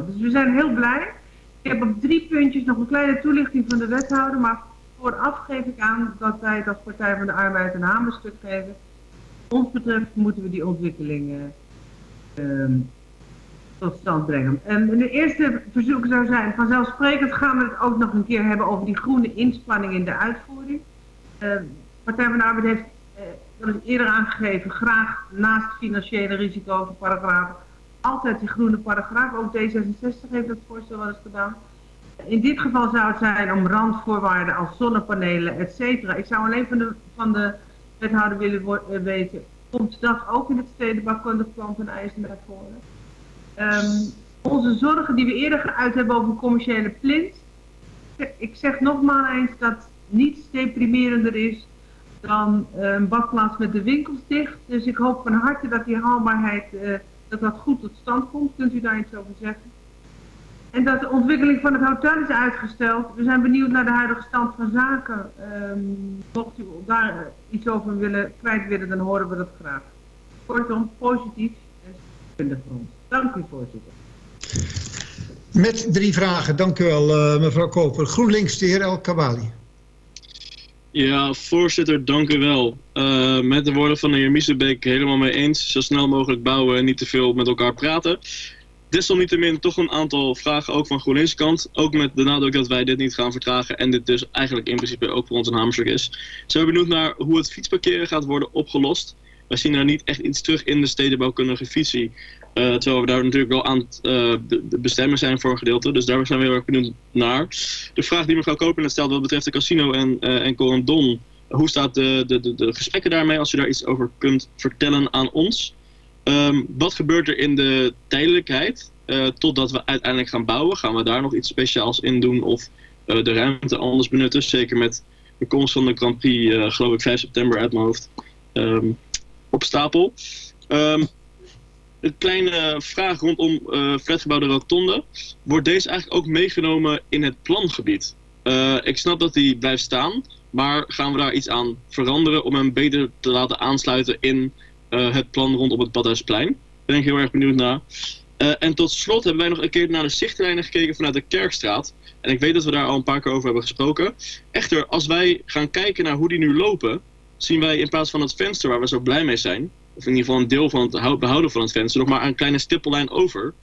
Dus we zijn heel blij. Ik heb op drie puntjes nog een kleine toelichting van de wethouder, maar vooraf geef ik aan dat wij het als Partij van de Arbeid een hamerstuk geven. Wat ons betreft moeten we die ontwikkelingen ehm, tot stand brengen. En de eerste verzoek zou zijn, vanzelfsprekend gaan we het ook nog een keer hebben over die groene inspanning in de uitvoering. Uh, Partij van de Arbeid heeft, uh, dat is eerder aangegeven, graag naast financiële risico's en paragrafen, altijd die groene paragraaf. Ook D66 heeft dat voorstel wel eens gedaan. In dit geval zou het zijn om randvoorwaarden als zonnepanelen, et cetera. Ik zou alleen van de, van de wethouder willen eh, weten, komt dat ook in het stedenbouwkundig van eisen naar voren? Um, onze zorgen die we eerder geuit hebben over commerciële plint. Ik zeg nogmaals eens dat niets deprimerender is dan een badplaats met de winkels dicht. Dus ik hoop van harte dat die haalbaarheid, uh, dat dat goed tot stand komt. Kunt u daar iets over zeggen? En dat de ontwikkeling van het hotel is uitgesteld. We zijn benieuwd naar de huidige stand van zaken. Um, mocht u daar iets over willen, kwijt willen, dan horen we dat graag. Kortom, positief en kundig voor ons. Dank u, voorzitter. Met drie vragen. Dank u wel, uh, mevrouw Koper. GroenLinks, de heer El Kabali. Ja, voorzitter, dank u wel. Uh, met de woorden van de heer Miesebeek helemaal mee eens. Zo snel mogelijk bouwen en niet te veel met elkaar praten. Desalniettemin toch een aantal vragen ook van GroenLinks kant. Ook met de nadruk dat wij dit niet gaan vertragen en dit dus eigenlijk in principe ook voor ons een hamerstuk is. Zijn we benieuwd naar hoe het fietsparkeren gaat worden opgelost. Wij zien daar niet echt iets terug in de stedenbouwkundige visie. Uh, terwijl we daar natuurlijk wel aan het uh, bestemmen zijn voor een gedeelte. Dus daar zijn we heel erg benieuwd naar. De vraag die mevrouw Koper net stelde wat betreft de casino en, uh, en Corendon. Hoe staat de, de, de, de, gesprekken daarmee als u daar iets over kunt vertellen aan ons? Um, wat gebeurt er in de tijdelijkheid totdat we uiteindelijk gaan bouwen? Gaan we daar nog iets speciaals in doen of de ruimte anders benutten? Zeker met de komst van de Grand Prix, geloof ik 5 september uit mijn hoofd, um, op stapel. Um, een kleine vraag rondom uh, flatgebouw de Rotonde. Wordt deze eigenlijk ook meegenomen in het plangebied? Uh, ik snap dat die blijft staan, maar gaan we daar iets aan veranderen om hem beter te laten aansluiten in uh, het plan rondom het Badhuisplein? Daar ben ik heel erg benieuwd naar. en tot slot hebben wij nog een keer naar de zichtlijnen gekeken vanuit de Kerkstraat. En ik weet dat we daar al een paar keer over hebben gesproken. Echter, als wij gaan kijken naar hoe die nu lopen, zien wij in plaats van het venster waar we zo blij mee zijn, of in ieder geval een deel van het behouden van het venster, nog maar een kleine stippellijn over.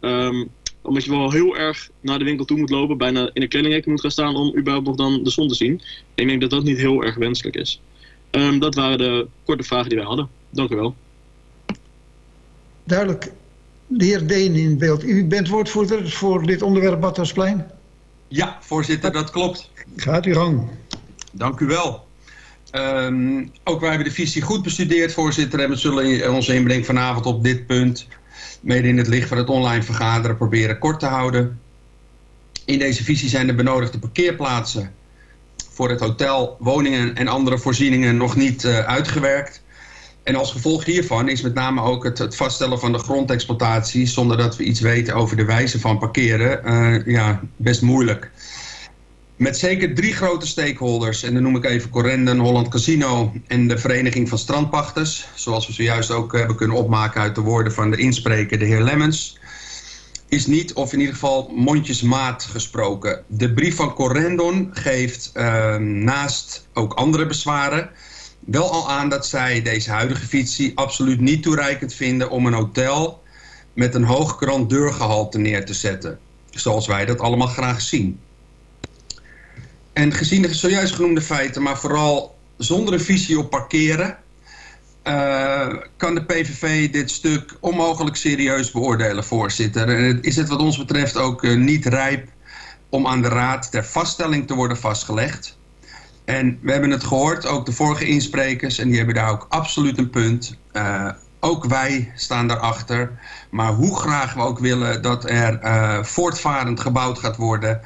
Um, omdat je wel heel erg naar de winkel toe moet lopen, bijna in een kledinghek moet gaan staan om überhaupt nog dan de zon te zien. ik denk dat dat niet heel erg wenselijk is. Um, dat waren de korte vragen die wij hadden. Dank u wel. Duidelijk. De heer Deen in beeld. U bent woordvoerder voor dit onderwerp Badhuisplein? Ja, voorzitter, dat klopt. Gaat u gang. Dank u wel. Um, ook wij hebben de visie goed bestudeerd, voorzitter. En we zullen onze inbreng vanavond op dit punt... mede in het licht van het online vergaderen proberen kort te houden. In deze visie zijn de benodigde parkeerplaatsen... voor het hotel, woningen en andere voorzieningen nog niet uh, uitgewerkt. En als gevolg hiervan is met name ook het, vaststellen van de grondexploitatie... zonder dat we iets weten over de wijze van parkeren, uh, ja, best moeilijk. Met zeker drie grote stakeholders, en dan noem ik even Correnden, Holland Casino en de Vereniging van Strandpachters. Zoals we zojuist ook hebben kunnen opmaken uit de woorden van de inspreker, de heer Lemmens. Is niet, of in ieder geval mondjesmaat gesproken. De brief van Correndon geeft uh, naast ook andere bezwaren wel al aan dat zij deze huidige visie absoluut niet toereikend vinden om een hotel met een hoog granddeurgehalte neer te zetten. Zoals wij dat allemaal graag zien. En gezien de zojuist genoemde feiten, maar vooral zonder een visie op parkeren... Uh, kan de PVV dit stuk onmogelijk serieus beoordelen, voorzitter. En is het wat ons betreft ook uh, niet rijp om aan de Raad ter vaststelling te worden vastgelegd. En we hebben het gehoord, ook de vorige insprekers, en die hebben daar ook absoluut een punt. Uh, ook wij staan daarachter. Maar hoe graag we ook willen dat er voortvarend gebouwd gaat worden...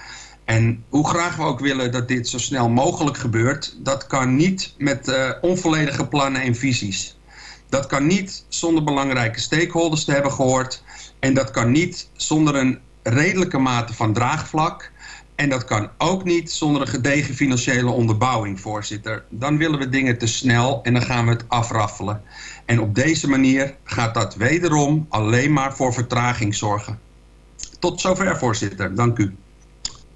En hoe graag we ook willen dat dit zo snel mogelijk gebeurt... dat kan niet met uh, onvolledige plannen en visies. Dat kan niet zonder belangrijke stakeholders te hebben gehoord. En dat kan niet zonder een redelijke mate van draagvlak. En dat kan ook niet zonder een gedegen financiële onderbouwing, voorzitter. Dan willen we dingen te snel en dan gaan we het afraffelen. En op deze manier gaat dat wederom alleen maar voor vertraging zorgen. Tot zover, voorzitter. Dank u.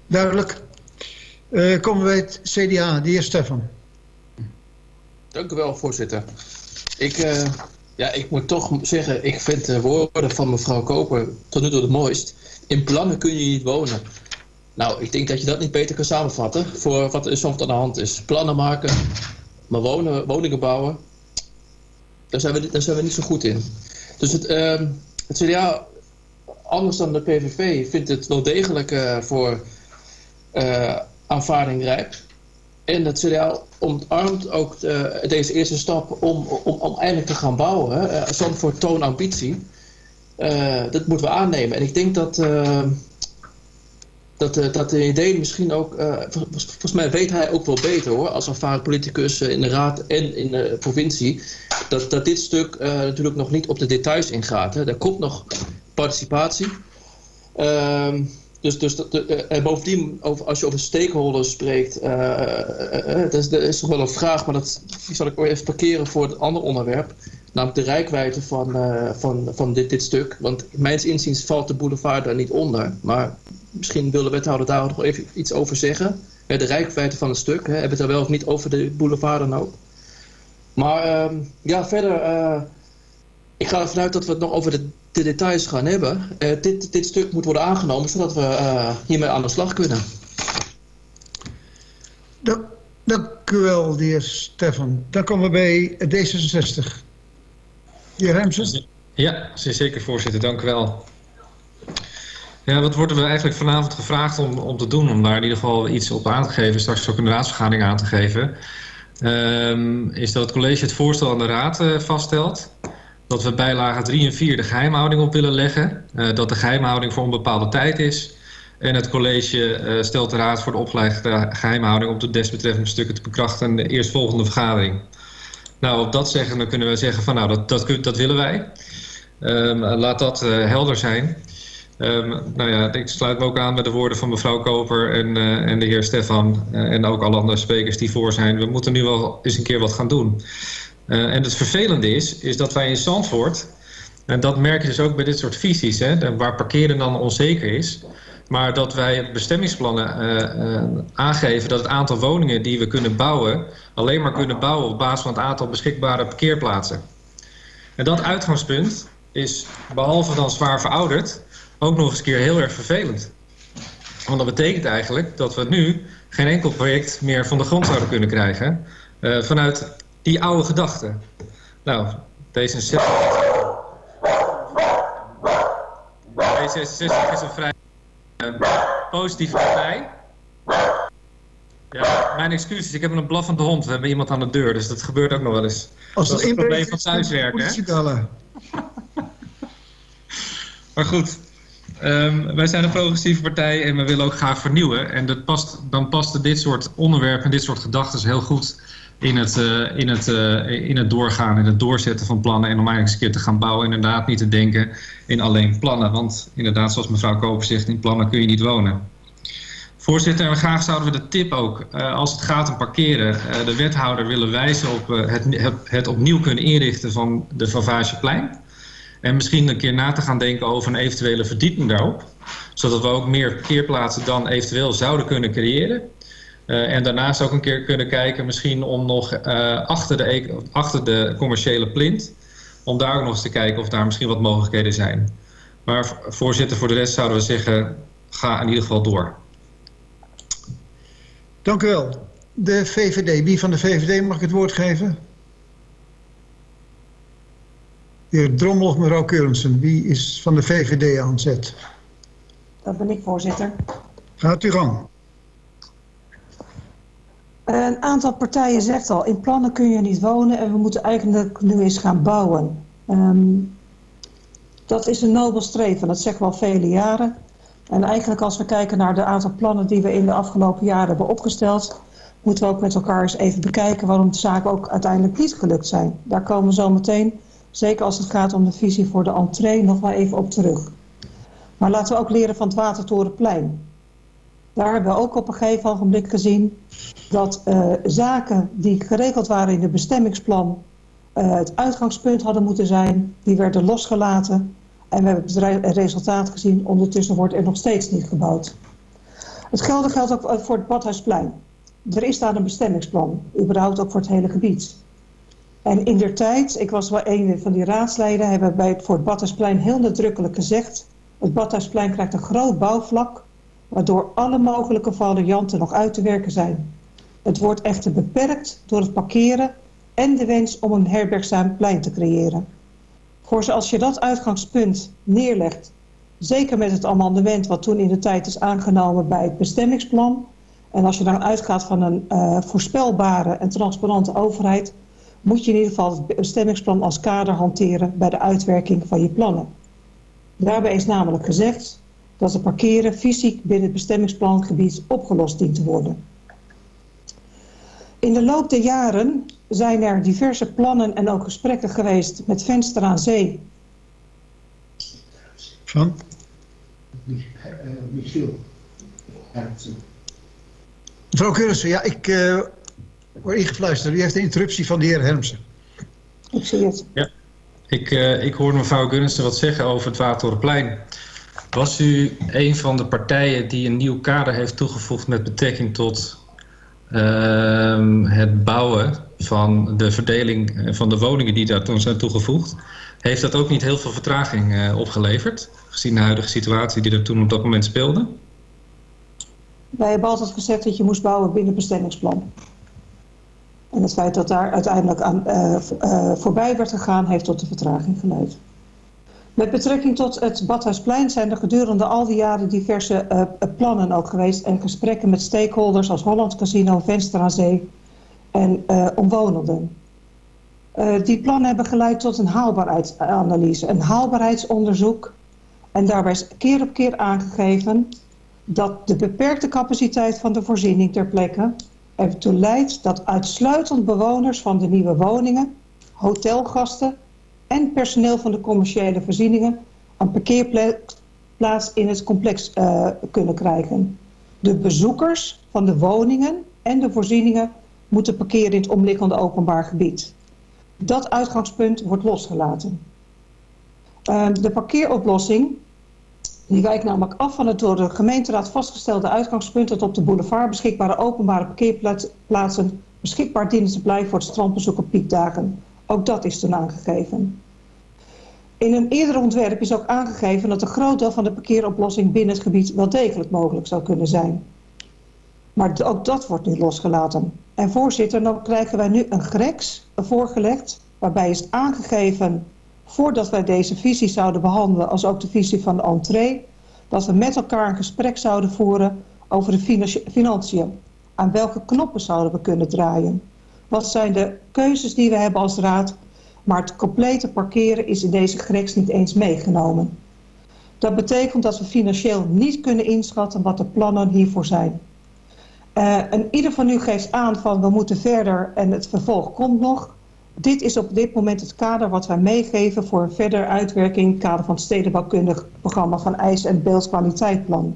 Duidelijk. Uh, komen we bij het CDA, de heer Stefan. Dank u wel, voorzitter. Ik, uh, ja, ik moet toch zeggen, ik vind de woorden van mevrouw Koper tot nu toe het mooist. In plannen kun je niet wonen. Nou, ik denk dat je dat niet beter kan samenvatten voor wat er soms aan de hand is. Plannen maken, maar wonen, woningen bouwen, daar zijn, we, daar zijn we niet zo goed in. Dus het, uh, het CDA, anders dan de PVV, vindt het wel degelijk uh, voor aanvaarding rijp. En het CDA omarmt ook de, deze eerste stap om, om, om eindelijk te gaan bouwen. Uh, voor toon ambitie. dat moeten we aannemen. En ik denk dat dat, dat de idee misschien ook, volgens, volgens mij weet hij ook wel beter hoor, als ervaren politicus in de raad en in de provincie, dat, dat dit stuk natuurlijk nog niet op de details ingaat. Hè. Er komt nog participatie. Ehm, dus, dus dat, en bovendien, over, als je over stakeholders spreekt, dat is, dat is toch wel een vraag, maar dat zal ik even parkeren voor het andere onderwerp. Namelijk de rijkwijde van, van, van dit, dit stuk. Want mijns inziens valt de boulevard daar niet onder. Maar misschien wil de wethouder daar nog even iets over zeggen. De rijkwijde van het stuk. Hè. Hebben we het er wel of niet over de boulevard dan ook. Maar uh, ja, verder... Uh, ik ga ervan uit dat we het nog over de, de details gaan hebben. Uh, dit, dit stuk moet worden aangenomen, zodat we uh, hiermee aan de slag kunnen. Dank, dank u wel, de heer Stefan. Dan komen we bij D66. De heer Remsen. Ja, zeker voorzitter. Dank u wel. Ja, wat worden we eigenlijk vanavond gevraagd om, om te doen? Om daar in ieder geval iets op aan te geven, straks ook een raadsvergadering aan te geven. Um, is dat het college het voorstel aan de raad uh, vaststelt. Dat we bijlagen 3 en 4 de geheimhouding op willen leggen. Uh, dat de geheimhouding voor een bepaalde tijd is. En het college uh, stelt de raad voor de opgelegde geheimhouding op de desbetreffende stukken te bekrachten in de eerstvolgende vergadering. Nou, op dat zeggen dan kunnen we zeggen van nou, dat, dat, dat willen wij. Um, laat dat helder zijn. Um, nou ja, ik sluit me ook aan met de woorden van mevrouw Koper en, en de heer Stefan en ook alle andere sprekers die voor zijn. We moeten nu wel eens een keer wat gaan doen. Uh, en het vervelende is, is dat wij in Zandvoort, en dat merk je dus ook bij dit soort visies, hè, waar parkeren dan onzeker is, maar dat wij bestemmingsplannen aangeven dat het aantal woningen die we kunnen bouwen, alleen maar kunnen bouwen op basis van het aantal beschikbare parkeerplaatsen. En dat uitgangspunt is behalve dan zwaar verouderd, ook nog eens een keer heel erg vervelend. Want dat betekent eigenlijk dat we nu geen enkel project meer van de grond zouden kunnen krijgen vanuit die oude gedachten. Nou, D66... D66 is een vrij uh, positieve partij. Ja, mijn excuses, ik heb een blaffende hond. We hebben iemand aan de deur, dus dat gebeurt ook nog wel eens. Als dat is het probleem van thuiswerken, hè? Maar goed, Um, wij zijn een progressieve partij en we willen ook graag vernieuwen. En dat past, dan pasten dit soort onderwerpen en dit soort gedachten heel goed in het, uh, in, het, uh, in het doorgaan, in het doorzetten van plannen. En om eigenlijk eens een keer te gaan bouwen. Inderdaad niet te denken in alleen plannen. Want inderdaad, zoals mevrouw Koper zegt, in plannen kun je niet wonen. Voorzitter, en graag zouden we de tip ook, uh, als het gaat om parkeren, de wethouder willen wijzen op het, het, opnieuw kunnen inrichten van de Favageplein. En misschien een keer na te gaan denken over een eventuele verdieping daarop. Zodat we ook meer parkeerplaatsen dan eventueel zouden kunnen creëren. Uh, en daarnaast ook een keer kunnen kijken misschien om nog uh, achter, de, e- achter de commerciële plint... om daar ook nog eens te kijken of daar misschien wat mogelijkheden zijn. Maar voorzitter, voor de rest zouden we zeggen... ga in ieder geval door. Dank u wel. De VVD. Wie van de VVD mag ik het woord geven? De heer Drommel of mevrouw Keurensen, wie is van de VVD aan zet? Dat ben ik, voorzitter. Gaat u gang. Een aantal partijen zegt al, in plannen kun je niet wonen en we moeten eigenlijk nu eens gaan bouwen. Um, dat is een nobel streven, dat zeggen we al vele jaren. En eigenlijk als we kijken naar de aantal plannen die we in de afgelopen jaren hebben opgesteld... moeten we ook met elkaar eens even bekijken waarom de zaken ook uiteindelijk niet gelukt zijn. Daar komen we zo meteen Zeker als het gaat om de visie voor de entree nog wel even op terug. Maar laten we ook leren van het Watertorenplein. Daar hebben we ook op een gegeven ogenblik gezien dat uh, zaken die geregeld waren in het bestemmingsplan uh, het uitgangspunt hadden moeten zijn. Die werden losgelaten En we hebben het resultaat gezien, ondertussen wordt er nog steeds niet gebouwd. Hetzelfde geldt ook voor het Badhuisplein. Er is daar een bestemmingsplan, überhaupt ook voor het hele gebied. En in der tijd, ik was wel een van die raadsleden, hebben bij het, voor het Badhuisplein heel nadrukkelijk gezegd... het Badhuisplein krijgt een groot bouwvlak, waardoor alle mogelijke varianten nog uit te werken zijn. Het wordt echter beperkt door het parkeren en de wens om een herbergzaam plein te creëren. Voor zoals je dat uitgangspunt neerlegt, zeker met het amendement wat toen in de tijd is aangenomen bij het bestemmingsplan, en als je dan uitgaat van een uh, voorspelbare en transparante overheid, moet je in ieder geval het bestemmingsplan als kader hanteren bij de uitwerking van je plannen. Daarbij is namelijk gezegd dat het parkeren fysiek binnen het bestemmingsplangebied opgelost dient te worden. In de loop der jaren zijn er diverse plannen en ook gesprekken geweest met Venster aan Zee. Van? Michiel. Mevrouw Keurissen, ja, ik uh, word ingefluisterd. U heeft de interruptie van de heer Hermsen. Ik zie het. Ja, ik, uh, ik hoorde mevrouw Gunnissen wat zeggen over het Watertorenplein. Was u een van de partijen die een nieuw kader heeft toegevoegd met betrekking tot uh, het bouwen van de verdeling eh, van de woningen die daar toen zijn toegevoegd? Heeft dat ook niet heel veel vertraging uh, opgeleverd, gezien de huidige situatie die er toen op dat moment speelde? Wij hebben altijd gezegd dat je moest bouwen binnen bestemmingsplan. En het feit dat daar uiteindelijk aan uh, voorbij werd gegaan, heeft tot de vertraging geleid. Met betrekking tot het Badhuisplein zijn er gedurende al die jaren diverse uh, plannen ook geweest en gesprekken met stakeholders als Holland Casino, Venster aan Zee en omwonenden. die plannen hebben geleid tot een haalbaarheidsanalyse, een haalbaarheidsonderzoek en daarbij is keer op keer aangegeven dat de beperkte capaciteit van de voorziening ter plekke ertoe leidt dat uitsluitend bewoners van de nieuwe woningen, hotelgasten en personeel van de commerciële voorzieningen een parkeerplaats in het complex uh, kunnen krijgen. De bezoekers van de woningen en de voorzieningen moeten parkeren in het omliggende openbaar gebied. Dat uitgangspunt wordt losgelaten. Uh, de parkeeroplossing die wijkt namelijk af van het door de gemeenteraad vastgestelde uitgangspunt dat op de boulevard beschikbare openbare parkeerplaatsen beschikbaar dienen te blijven voor het strandbezoek op piekdagen. Ook dat is toen aangegeven. In een eerder ontwerp is ook aangegeven dat een groot deel van de parkeeroplossing binnen het gebied wel degelijk mogelijk zou kunnen zijn. Maar ook dat wordt nu losgelaten. En voorzitter, dan krijgen wij nu een grex voorgelegd waarbij is aangegeven voordat wij deze visie zouden behandelen als ook de visie van de entree, dat we met elkaar een gesprek zouden voeren over de financiën. Aan welke knoppen zouden we kunnen draaien? Wat zijn de keuzes die we hebben als raad? Maar het complete parkeren is in deze greks niet eens meegenomen. Dat betekent dat we financieel niet kunnen inschatten wat de plannen hiervoor zijn. Uh, en ieder van u geeft aan van we moeten verder en het vervolg komt nog. Dit is op dit moment het kader wat wij meegeven voor een verdere uitwerking in het kader van het stedenbouwkundig programma van eis- en beeldskwaliteitplan.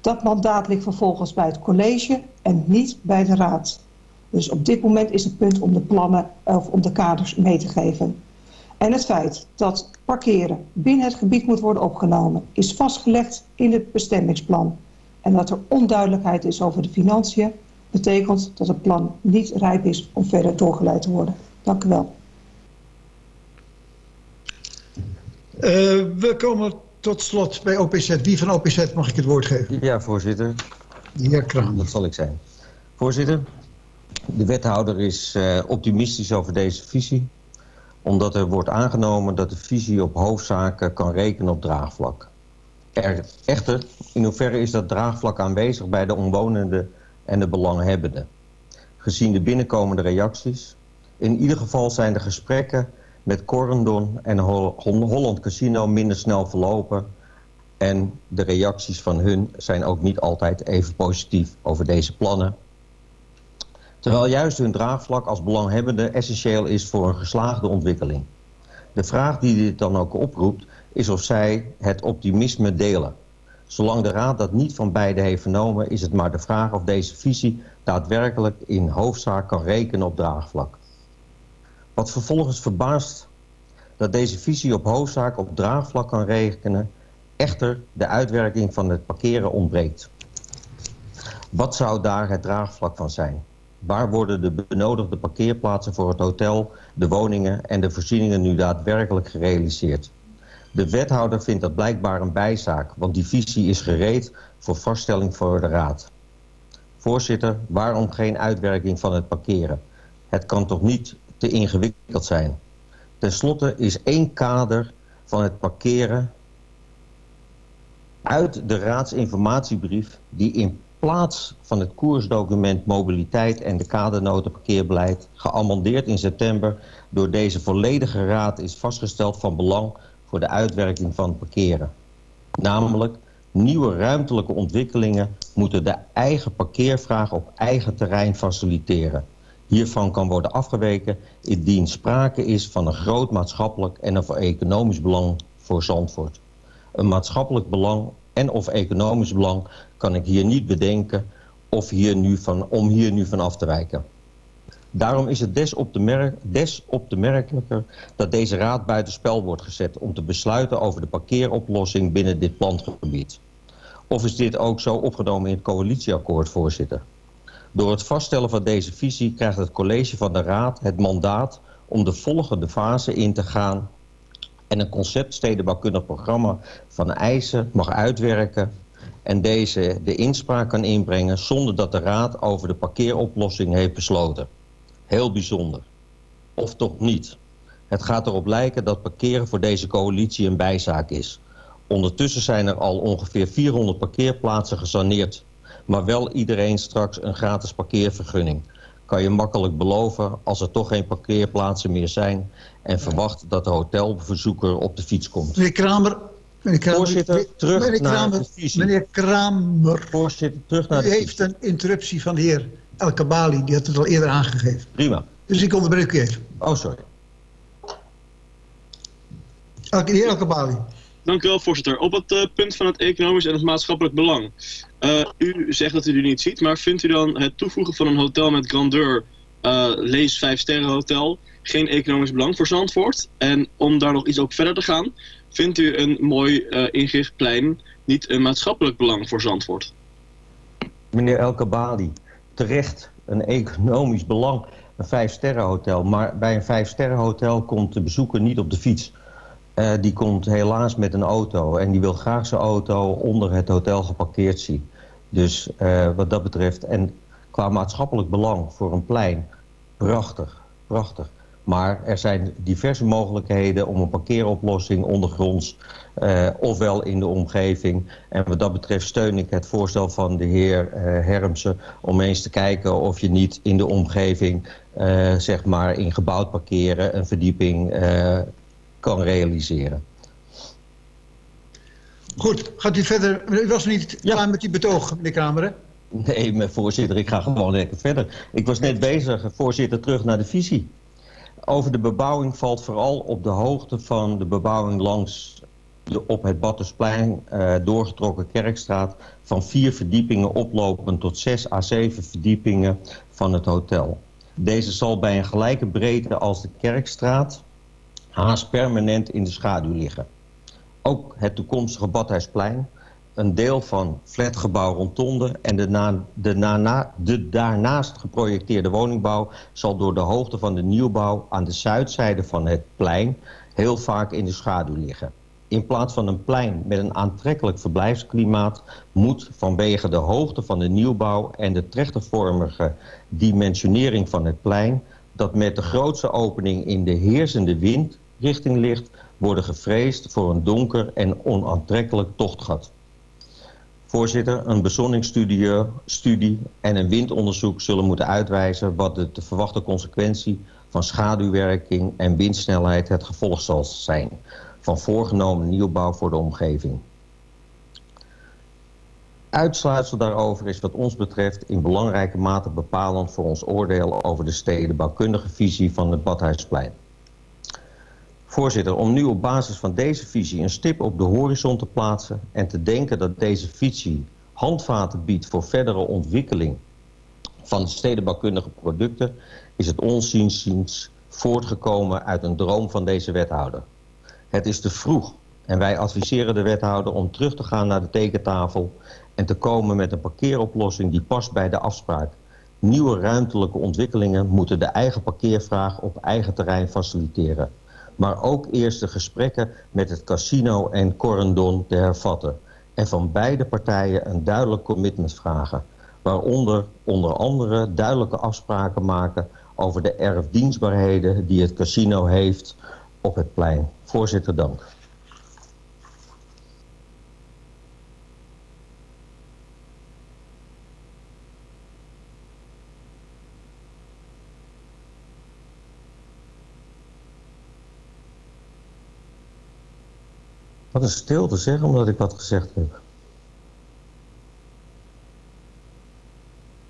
Dat mandaat ligt vervolgens bij het college en niet bij de raad. Dus op dit moment is het punt om de plannen of om de kaders mee te geven. En het feit dat parkeren binnen het gebied moet worden opgenomen is vastgelegd in het bestemmingsplan. En dat er onduidelijkheid is over de financiën betekent dat het plan niet rijp is om verder doorgeleid te worden. Dank u wel. Uh, we komen tot slot bij OPZ. Wie van OPZ mag ik het woord geven? Ja, voorzitter. De heer Kraan. Dat zal ik zijn. Voorzitter, de wethouder is uh, optimistisch over deze visie. Omdat er wordt aangenomen dat de visie op hoofdzaken kan rekenen op draagvlak. Er, echter, in hoeverre is dat draagvlak aanwezig bij de omwonenden en de belanghebbenden? Gezien de binnenkomende reacties in ieder geval zijn de gesprekken met Corendon en Holland Casino minder snel verlopen. En de reacties van hun zijn ook niet altijd even positief over deze plannen. Terwijl juist hun draagvlak als belanghebbende essentieel is voor een geslaagde ontwikkeling. De vraag die dit dan ook oproept is of zij het optimisme delen. Zolang de Raad dat niet van beide heeft vernomen... is het maar de vraag of deze visie daadwerkelijk in hoofdzaak kan rekenen op draagvlak. Wat vervolgens verbaast dat deze visie op hoofdzaak op draagvlak kan rekenen. Echter, de uitwerking van het parkeren ontbreekt. Wat zou daar het draagvlak van zijn? Waar worden de benodigde parkeerplaatsen voor het hotel, de woningen en de voorzieningen nu daadwerkelijk gerealiseerd? De wethouder vindt dat blijkbaar een bijzaak, want die visie is gereed voor vaststelling voor de raad. Voorzitter, waarom geen uitwerking van het parkeren? Het kan toch niet te ingewikkeld zijn? Ten slotte is één kader van het parkeren uit de raadsinformatiebrief die in plaats van het koersdocument mobiliteit en de kadernota parkeerbeleid geamendeerd in september door deze volledige raad is vastgesteld van belang voor de uitwerking van parkeren. Namelijk, nieuwe ruimtelijke ontwikkelingen moeten de eigen parkeervraag op eigen terrein faciliteren. Hiervan kan worden afgeweken indien sprake is van een groot maatschappelijk en of economisch belang voor Zandvoort. Een maatschappelijk belang en of economisch belang kan ik hier niet bedenken of hier nu van, om hier nu van af te wijken. Daarom is het des op, de merk, des op de merkelijker dat deze raad buitenspel wordt gezet om te besluiten over de parkeeroplossing binnen dit plangebied. Of is dit ook zo opgenomen in het coalitieakkoord, voorzitter? Door het vaststellen van deze visie krijgt het college van de raad het mandaat om de volgende fase in te gaan en een concept stedenbouwkundig programma van eisen mag uitwerken en deze de inspraak kan inbrengen zonder dat de raad over de parkeeroplossing heeft besloten. Heel bijzonder. Of toch niet. Het gaat erop lijken dat parkeren voor deze coalitie een bijzaak is. Ondertussen zijn er al ongeveer 400 parkeerplaatsen gesaneerd. Maar wel iedereen straks een gratis parkeervergunning. Kan je makkelijk beloven als er toch geen parkeerplaatsen meer zijn... en verwacht dat de hotelbezoeker op de fiets komt. Meneer Kramer, meneer Kramer, Voorzitter, terug meneer naar Kramer, de visie. Meneer Kramer, Voorzitter, terug naar u de heeft een interruptie van de heer El Kabali. Die had het al eerder aangegeven. Prima. Dus ik onderbreek u even. Oh, sorry. El- De heer El Kabali. Dank u wel, voorzitter. Op het eh, punt van het economisch en het maatschappelijk belang. Eh, u zegt dat u die niet ziet, maar vindt u dan het toevoegen van een hotel met grandeur, eh, lees 5 sterren hotel, geen economisch belang voor Zandvoort? En om daar nog iets op verder te gaan, vindt u een mooi ingericht plein niet een maatschappelijk belang voor Zandvoort? Meneer El Kabali, terecht een economisch belang, een vijfsterrenhotel. Maar bij een vijfsterrenhotel komt de bezoeker niet op de fiets. Eh, die komt helaas met een auto en die wil graag zijn auto onder het hotel geparkeerd zien. Dus eh, wat dat betreft, en qua maatschappelijk belang voor een plein, prachtig, prachtig. Maar er zijn diverse mogelijkheden om een parkeeroplossing ondergronds eh, ofwel in de omgeving. En wat dat betreft steun ik het voorstel van de heer Hermsen om eens te kijken of je niet in de omgeving, zeg maar in gebouwd parkeren, een verdieping kan realiseren. Goed, gaat u verder. U was niet Ja. klaar met uw betoog, meneer Kramer, hè? Nee, maar voorzitter, ik ga gewoon lekker verder. Ik was net bezig, voorzitter, terug naar de visie. Over de bebouwing valt vooral op de hoogte van de bebouwing langs de op het Battersplein eh, doorgetrokken Kerkstraat van vier verdiepingen oplopend tot zes à zeven verdiepingen van het hotel. Deze zal bij een gelijke breedte als de Kerkstraat haast permanent in de schaduw liggen. Ook het toekomstige Badhuisplein, een deel van flatgebouw Rondonde en de, na, de, na, de daarnaast geprojecteerde woningbouw zal door de hoogte van de nieuwbouw aan de zuidzijde van het plein heel vaak in de schaduw liggen. In plaats van een plein met een aantrekkelijk verblijfsklimaat moet vanwege de hoogte van de nieuwbouw en de trechtervormige dimensionering van het plein dat met de grootste opening in de heersende windrichting ligt, worden gevreesd voor een donker en onaantrekkelijk tochtgat. Voorzitter, een bezonningsstudie studie en een windonderzoek zullen moeten uitwijzen wat de te verwachte consequentie van schaduwwerking en windsnelheid het gevolg zal zijn van voorgenomen nieuwbouw voor de omgeving. Uitsluitsel daarover is wat ons betreft in belangrijke mate bepalend voor ons oordeel over de stedenbouwkundige visie van het Badhuisplein. Voorzitter, om nu op basis van deze visie een stip op de horizon te plaatsen en te denken dat deze visie handvaten biedt voor verdere ontwikkeling van stedenbouwkundige producten, is het onzienziens voortgekomen uit een droom van deze wethouder. Het is te vroeg en wij adviseren de wethouder om terug te gaan naar de tekentafel en te komen met een parkeeroplossing die past bij de afspraak. Nieuwe ruimtelijke ontwikkelingen moeten de eigen parkeervraag op eigen terrein faciliteren. Maar ook eerst de gesprekken met het casino en Corendon te hervatten. En van beide partijen een duidelijk commitment vragen. Waaronder onder andere duidelijke afspraken maken over de erfdienstbaarheden die het casino heeft op het plein. Voorzitter, dank. Wat een stilte zeg, omdat ik wat gezegd heb.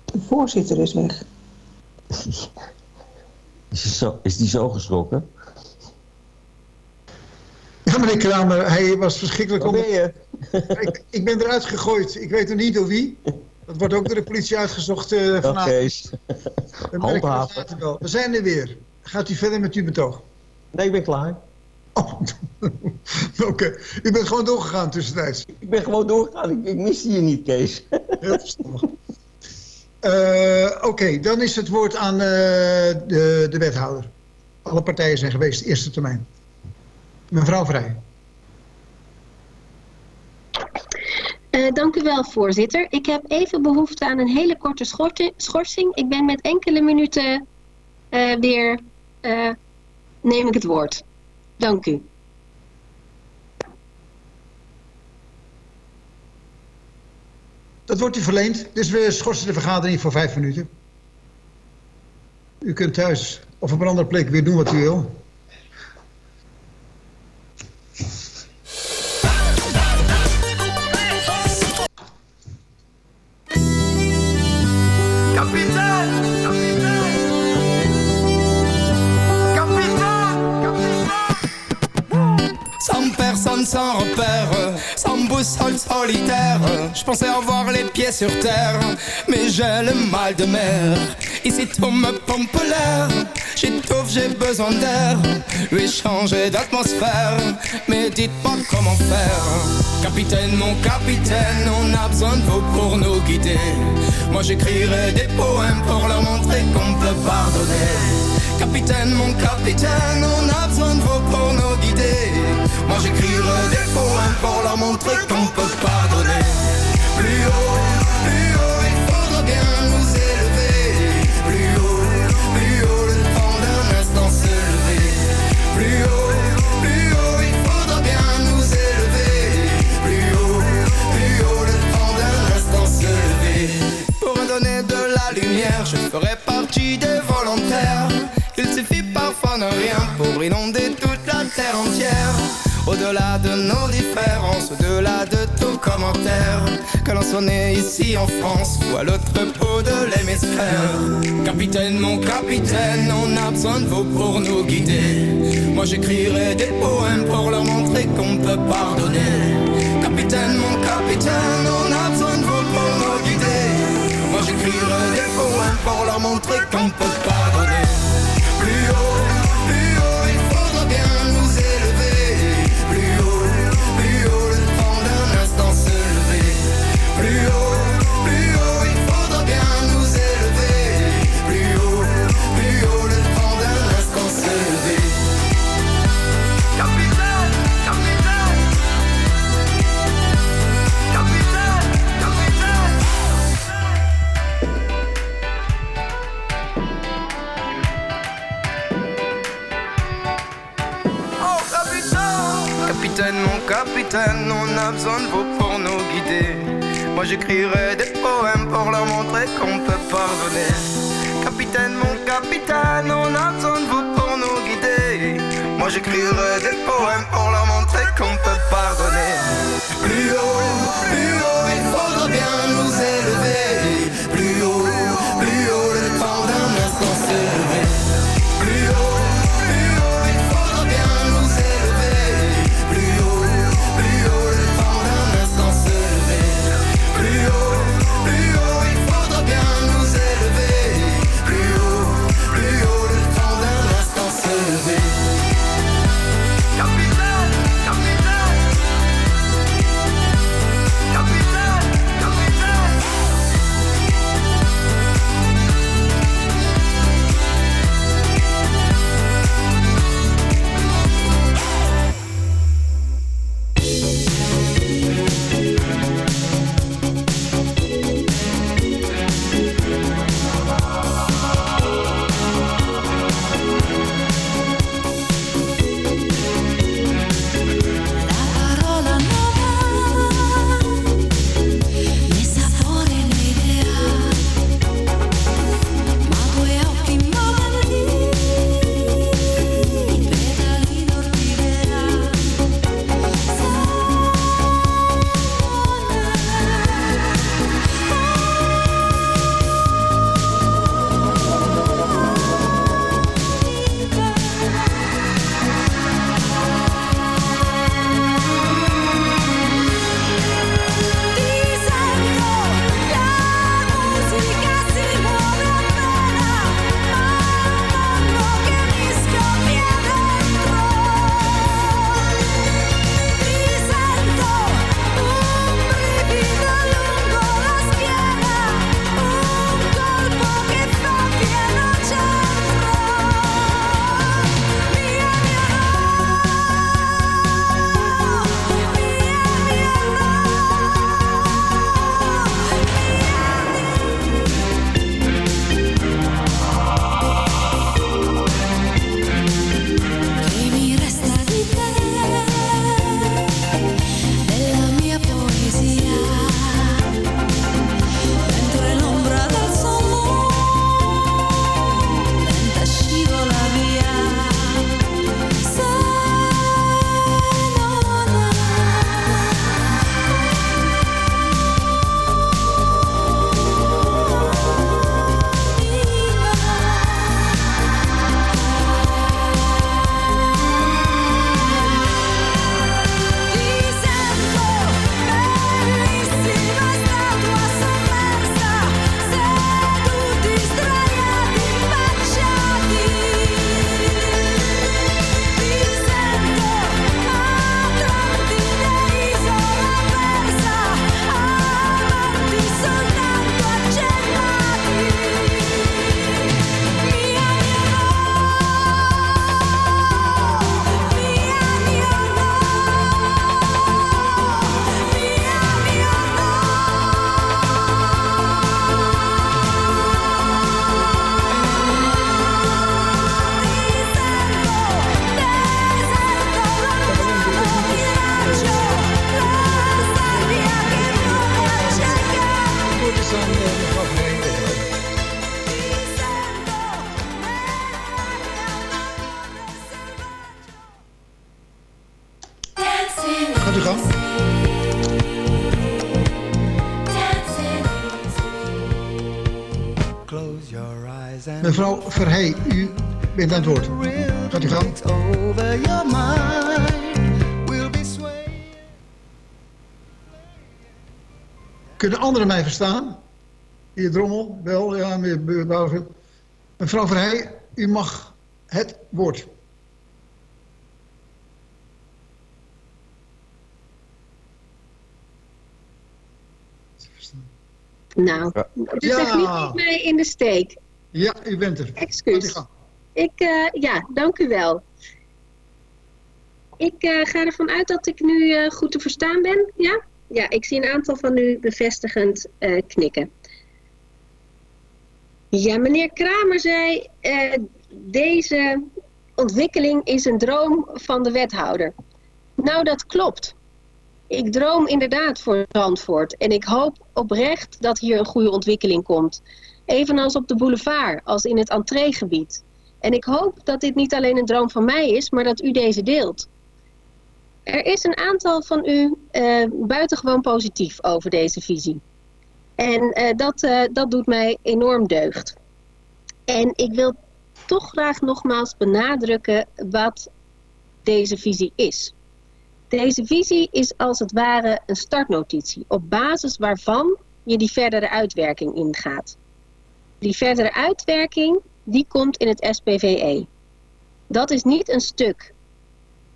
De voorzitter is weg. Is die zo, is die zo geschrokken? Ja, meneer Kramer, hij was verschrikkelijk Waar om... ben je? Ik, ik ben eruit gegooid. Ik weet nog niet door wie. Dat wordt ook door de politie uitgezocht uh, vanavond. We zijn er weer. Gaat u verder met uw betoog? Nee, ik ben klaar. Oh, oké. U bent gewoon doorgegaan tussentijds. Ik ben gewoon doorgegaan. Ik, ik miste je niet, Kees. Heel verstandig. Eh, Oké, dan is het woord aan eh, de, de wethouder. Alle partijen zijn geweest, eerste termijn. Mevrouw Vrij. Eh, dank u wel, voorzitter. Ik heb even behoefte aan een hele korte schorsing. Ik ben met enkele minuten eh, weer, eh, neem ik het woord. Dank u. Dat wordt u verleend, dus we schorsen de vergadering voor vijf minuten. U kunt thuis of op een andere plek weer doen wat u wil. Personne, sans repère, sans boussole solitaire. Je pensais avoir les pieds sur terre, mais j'ai le mal de mer. Ici tout me pompe l'air, j'étouffe, j'ai besoin d'air. Oui, changer d'atmosphère, mais dites-moi comment faire. Capitaine, mon capitaine, on a besoin de vous pour nous guider. Moi j'écrirai des poèmes pour leur montrer qu'on peut pardonner. Capitaine, mon capitaine, on a besoin de vous pour nous guider. Moi j'écrirai des poèmes pour leur montrer qu'on peut pardonner. Plus haut, plus haut, il faudra bien nous élever. Plus haut, plus haut, le temps d'un instant se lever. Plus haut, plus haut, il faudra bien nous élever. Plus haut, plus haut, le temps d'un instant se lever. Pour me donner de la lumière, je ferai partie des volontaires. Rien pour inonder toute la terre entière. Au-delà de nos différences, au-delà de tout commentaire, que l'on soit né ici en France ou à l'autre bout de l'hémisphère. Capitaine, mon capitaine, on a besoin de vous pour nous guider. Moi j'écrirai des poèmes pour leur montrer qu'on peut pardonner. Capitaine, mon capitaine, on a besoin de vous pour nous guider. Moi j'écrirai des poèmes pour leur montrer qu'on peut pardonner. Plus haut, capitaine, on a besoin de vous pour nous guider. Moi j'écrirai des poèmes pour leur montrer qu'on peut pardonner. Capitaine, mon capitaine, on a besoin de vous pour nous guider. Moi j'écrirai des Gaat u gang. Mevrouw Verheij, u bent aan het woord. Gaat u gang. Kunnen anderen mij verstaan? Heer Drommel, wel, ja, meneer. Mevrouw Verheij, u mag het woord. Nou, Ja. de Ja. techniek liet mij in de steek. Ja, u bent er. Excuus. Ik, eh, ja, dank u wel. Ik eh, ga ervan uit dat ik nu eh, goed te verstaan ben. Ja? Ja, ik zie een aantal van u bevestigend eh, knikken. Ja, meneer Kramer zei, eh, deze ontwikkeling is een droom van de wethouder. Nou, dat klopt. Ik droom inderdaad voor Zandvoort en ik hoop oprecht dat hier een goede ontwikkeling komt. Evenals op de boulevard, als in het entreegebied. En ik hoop dat dit niet alleen een droom van mij is, maar dat u deze deelt. Er is een aantal van u eh, buitengewoon positief over deze visie. En eh, dat, eh, dat doet mij enorm deugd. En ik wil toch graag nogmaals benadrukken wat deze visie is. Deze visie is als het ware een startnotitie, op basis waarvan je die verdere uitwerking ingaat. Die verdere uitwerking die komt in het SPVE. Dat is niet een stuk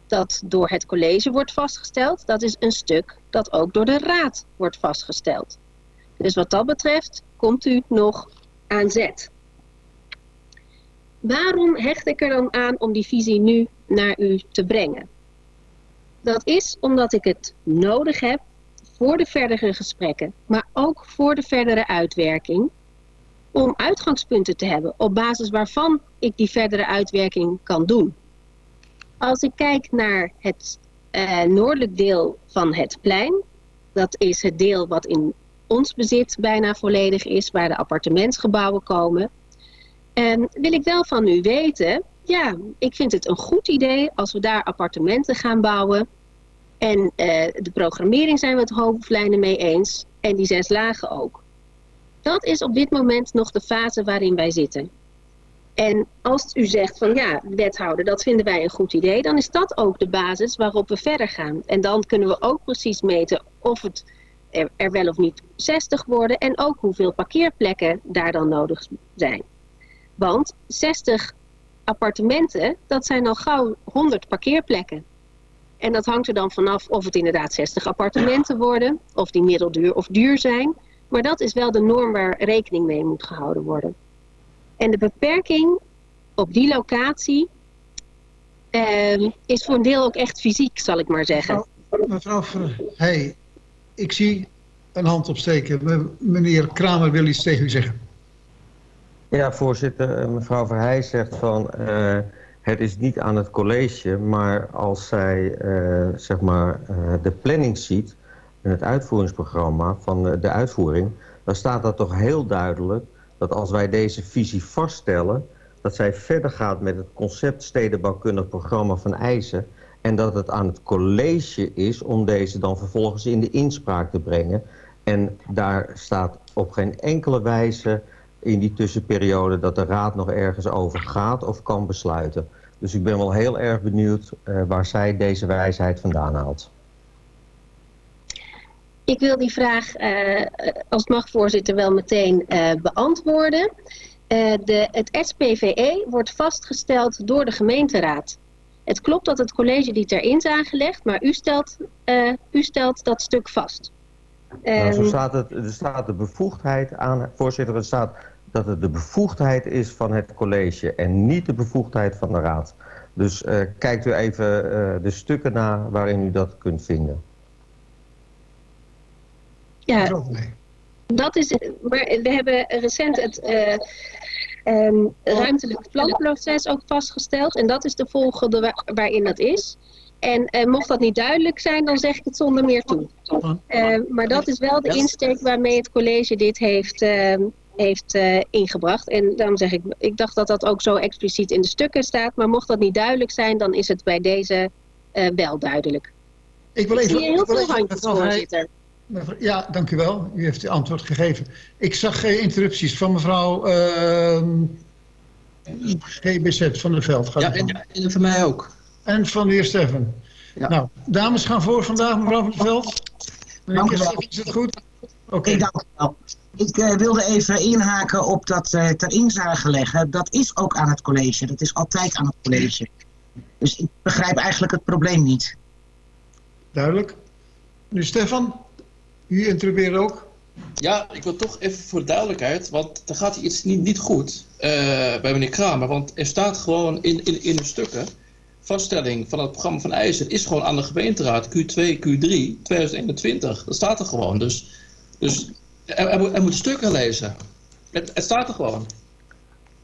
dat door het college wordt vastgesteld. Dat is een stuk dat ook door de raad wordt vastgesteld. Dus wat dat betreft komt u nog aan zet. Waarom hecht ik er dan aan om die visie nu naar u te brengen? Dat is omdat ik het nodig heb voor de verdere gesprekken, maar ook voor de verdere uitwerking om uitgangspunten te hebben op basis waarvan ik die verdere uitwerking kan doen. Als ik kijk naar het eh, noordelijk deel van het plein, dat is het deel wat in ons bezit bijna volledig is, waar de appartementsgebouwen komen, en wil ik wel van u weten, ja, ik vind het een goed idee als we daar appartementen gaan bouwen. En eh, de programmering zijn we het hoofdlijnen mee eens. En die zes lagen ook. Dat is op dit moment nog de fase waarin wij zitten. En als u zegt van ja, wethouder, dat vinden wij een goed idee, dan is dat ook de basis waarop we verder gaan. En dan kunnen we ook precies meten of het er, er wel of niet 60 worden en ook hoeveel parkeerplekken daar dan nodig zijn. Want 60 appartementen, dat zijn al gauw 100 parkeerplekken. En dat hangt er dan vanaf of het inderdaad 60 appartementen worden, of die middelduur of duur zijn. Maar dat is wel de norm waar rekening mee moet gehouden worden. En de beperking op die locatie ehm, is voor een deel ook echt fysiek, zal ik maar zeggen. Mevrouw Verheij, ik zie een hand opsteken. Me- Meneer Kramer wil iets tegen u zeggen. Ja, voorzitter. eh, Mevrouw Verheij zegt van... eh, het is niet aan het college, maar als zij eh, zeg maar, de planning ziet... en het uitvoeringsprogramma van de uitvoering... dan staat dat toch heel duidelijk dat als wij deze visie vaststellen... dat zij verder gaat met het concept stedenbouwkundig programma van eisen... en dat het aan het college is om deze dan vervolgens in de inspraak te brengen... En daar staat op geen enkele wijze in die tussenperiode dat de raad nog ergens over gaat of kan besluiten. Dus ik ben wel heel erg benieuwd eh, waar zij deze wijsheid vandaan haalt. Ik wil die vraag, eh, als het mag voorzitter, wel meteen eh, beantwoorden. Eh, de, het SPVE wordt vastgesteld door de gemeenteraad. Het klopt dat het college die erin is aangelegd, maar u stelt, eh, u stelt dat stuk vast. Nou, zo Ehm, staat het, er staat de bevoegdheid aan, voorzitter, er staat dat het de bevoegdheid is van het college en niet de bevoegdheid van de raad. Dus eh, kijkt u even eh, de stukken na waarin u dat kunt vinden. ja. Dat is, maar we hebben recent het eh, ehm, ruimtelijk planproces ook vastgesteld. En dat is de volgende wa- waarin dat is. En eh, mocht dat niet duidelijk zijn, dan zeg ik het zonder meer toe. Eh, maar dat is wel de insteek waarmee het college dit heeft, eh, heeft eh, ingebracht. En daarom zeg ik, ik dacht dat dat ook zo expliciet in de stukken staat. Maar mocht dat niet duidelijk zijn, dan is het bij deze eh, wel duidelijk. Ik wil Ik even... zie heel ik veel handjes, voorzitter. mevrouw- Ja, dank u wel. U heeft het antwoord gegeven. Ik zag geen interrupties van mevrouw ehm, GBZ van der Veld. Gaat Ja, en, en voor mij ook. En van de heer Steffen. Ja. Nou, dames gaan voor vandaag, mevrouw van der Veld. Meneer Dank u wel. Steffen, is het goed? Oké. Ik dank u wel. Ik eh, wilde even inhaken op dat eh ter inzage leggen. Dat is ook aan het college. Dat is altijd aan het college. Dus ik begrijp eigenlijk het probleem niet. Duidelijk. Nu Stefan, u interrupeert ook. Ja, ik wil toch even voor de duidelijkheid, want er gaat iets niet, niet goed eh, bij meneer Kramer. Want er staat gewoon in, in, in de stukken, vaststelling van het programma van eisen is gewoon aan de gemeenteraad Q2, Q3 2021. Dat staat er gewoon. Dus, dus er, moet- stukken lezen. Het, het staat er gewoon.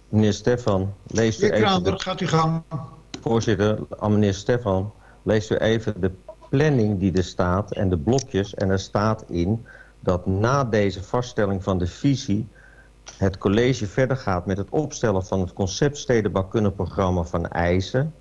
Meneer Stefan, leest u even... De, gaat u gang. voorzitter, aan meneer Stefan, leest u even de planning die er staat en de blokjes. En er staat in dat na deze vaststelling van de visie... het college verder gaat met het opstellen van het concept stedenbouwkundig programma van eisen.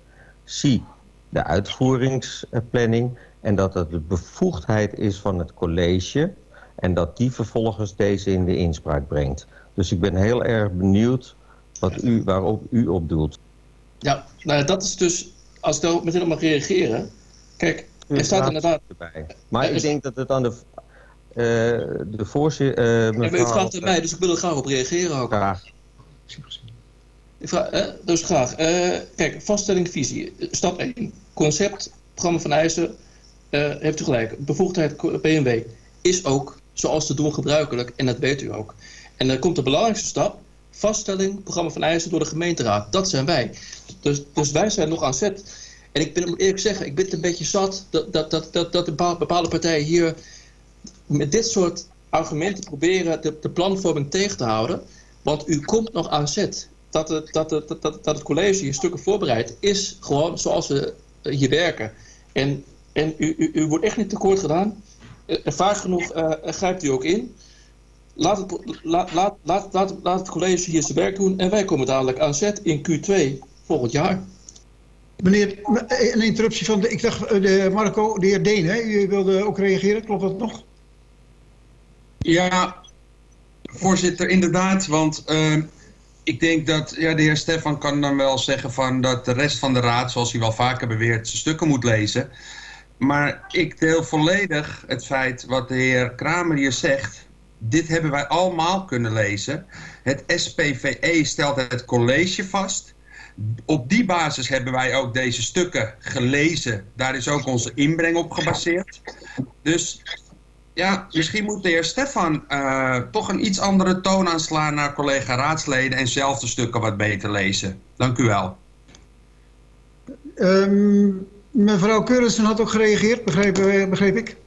Zie de uitvoeringsplanning en dat het de bevoegdheid is van het college... en dat die vervolgens deze in de inspraak brengt. Dus ik ben heel erg benieuwd wat u, waarop u op doelt. Ja, nou ja, dat is dus, als ik daar meteen op mag reageren. Kijk, er staat inderdaad... Erbij. Maar Er ik is- denk dat het aan de, eh de voorzitter... eh het mevrouw- gaat om mij, dus ik wil er graag op reageren ook. Graag. Ik vraag, eh, dus graag. Eh, kijk, vaststelling visie. Stap 1. Concept, programma van eisen. heeft u gelijk. Bevoegdheid BMW is ook zoals te doen gebruikelijk. En dat weet u ook. En dan komt de belangrijkste stap. Vaststelling, programma van eisen door de gemeenteraad. Dat zijn wij. Dus, dus wij zijn nog aan zet. En ik ben, moet eerlijk zeggen, ik ben het een beetje zat dat, dat, dat, dat, dat bepaal- bepaalde partijen hier met dit soort argumenten proberen de, de planvorming tegen te houden. Want u komt nog aan zet. Dat het, dat, het, dat, dat, dat het college hier stukken voorbereidt, is gewoon zoals we eh, hier werken. En, en u, u, u wordt echt niet tekort gedaan. Eh, Vaak genoeg eh, grijpt u ook in. Laat het, laat, laat, laat, laat, het college hier zijn werk doen. En wij komen dadelijk aan zet in Q2 volgend jaar. Meneer, een interruptie van, de, ik dacht, eh, de Marco, de heer Deen, hè? u wilde ook reageren, klopt dat nog? Ja, voorzitter, inderdaad. Want ehm, ik denk dat ja, de heer Stefan kan dan wel zeggen van dat de rest van de raad, zoals hij wel vaker beweert, zijn stukken moet lezen. Maar ik deel volledig het feit wat de heer Kramer hier zegt. Dit hebben wij allemaal kunnen lezen. Het SPVE stelt het college vast. Op die basis hebben wij ook deze stukken gelezen. Daar is ook onze inbreng op gebaseerd. Dus ja, misschien moet de heer Stefan eh, toch een iets andere toon aanslaan naar collega raadsleden en zelf de stukken wat beter lezen. Dank u wel. Ehm, mevrouw Keurissen had ook gereageerd, begreep, eh, begreep ik?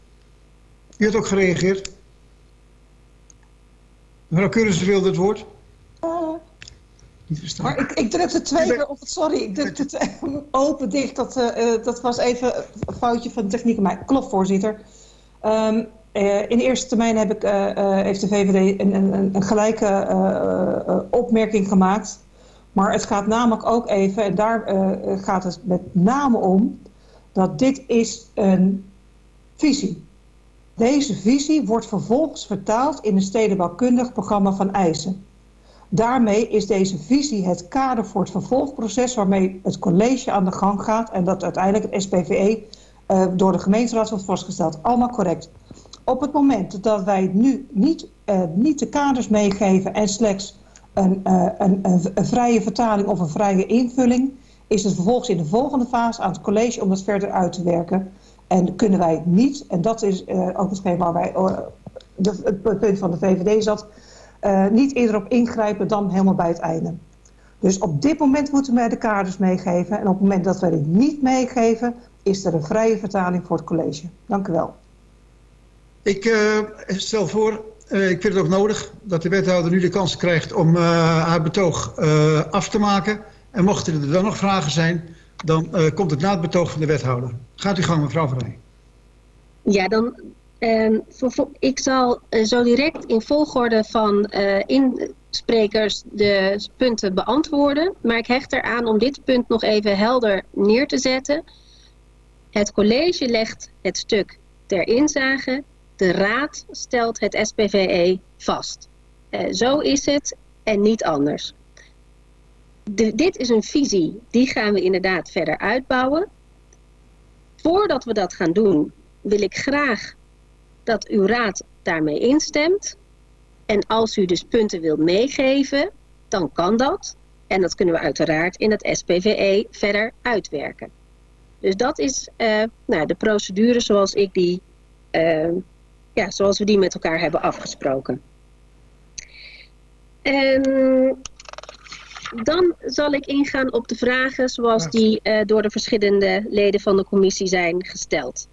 U had ook gereageerd. Mevrouw Keurissen wilde het woord. Niet verstaan. Maar ik, ik drukte twee keer op het, sorry, ik drukte het open, dicht. Dat, eh, eh, dat was even een foutje van de techniek. Maar klopt, voorzitter. Ehm, eh, in de eerste termijn heb ik, eh, eh, heeft de VVD een, een, een gelijke eh, eh, opmerking gemaakt. Maar het gaat namelijk ook even, en daar eh, gaat het met name om, dat dit is een visie. Deze visie wordt vervolgens vertaald in een stedenbouwkundig programma van eisen. Daarmee is deze visie het kader voor het vervolgproces waarmee het college aan de gang gaat en dat uiteindelijk het SPVE eh, door de gemeenteraad wordt vastgesteld. Allemaal correct. Op het moment dat wij nu niet, eh, niet de kaders meegeven en slechts eh, een, een, een vrije vertaling of een vrije invulling, is het vervolgens in de volgende fase aan het college om dat verder uit te werken. En kunnen wij niet, en dat is eh, ook hetgeen waar wij, eh, de, het punt van de VVD zat, eh, niet eerder op ingrijpen dan helemaal bij het einde. Dus op dit moment moeten wij de kaders meegeven. En op het moment dat wij dit niet meegeven, is er een vrije vertaling voor het college. Dank u wel. Ik eh, stel voor, ik vind het ook nodig dat de wethouder nu de kans krijgt om haar betoog af te maken. En mochten er dan nog vragen zijn, Dan eh, komt het na het betoog van de wethouder. Gaat u gang, mevrouw Vrij. Ja, dan. ehm, voor, ik zal eh, zo direct in volgorde van eh, insprekers de punten beantwoorden. Maar ik hecht eraan om dit punt nog even helder neer te zetten. Het college legt het stuk ter inzage. De raad stelt het SPVE vast. Zo is het en niet anders. De- dit is een visie, die gaan we inderdaad verder uitbouwen. Voordat we dat gaan doen, wil ik graag dat uw raad daarmee instemt. En als u dus punten wilt meegeven, dan kan dat. En dat kunnen we uiteraard in het SPVE verder uitwerken. Dus dat is eh, nou, de procedure zoals, ik die, eh, ja, zoals we die met elkaar hebben afgesproken. En dan zal ik ingaan op de vragen zoals die eh, door de verschillende leden van de commissie zijn gesteld.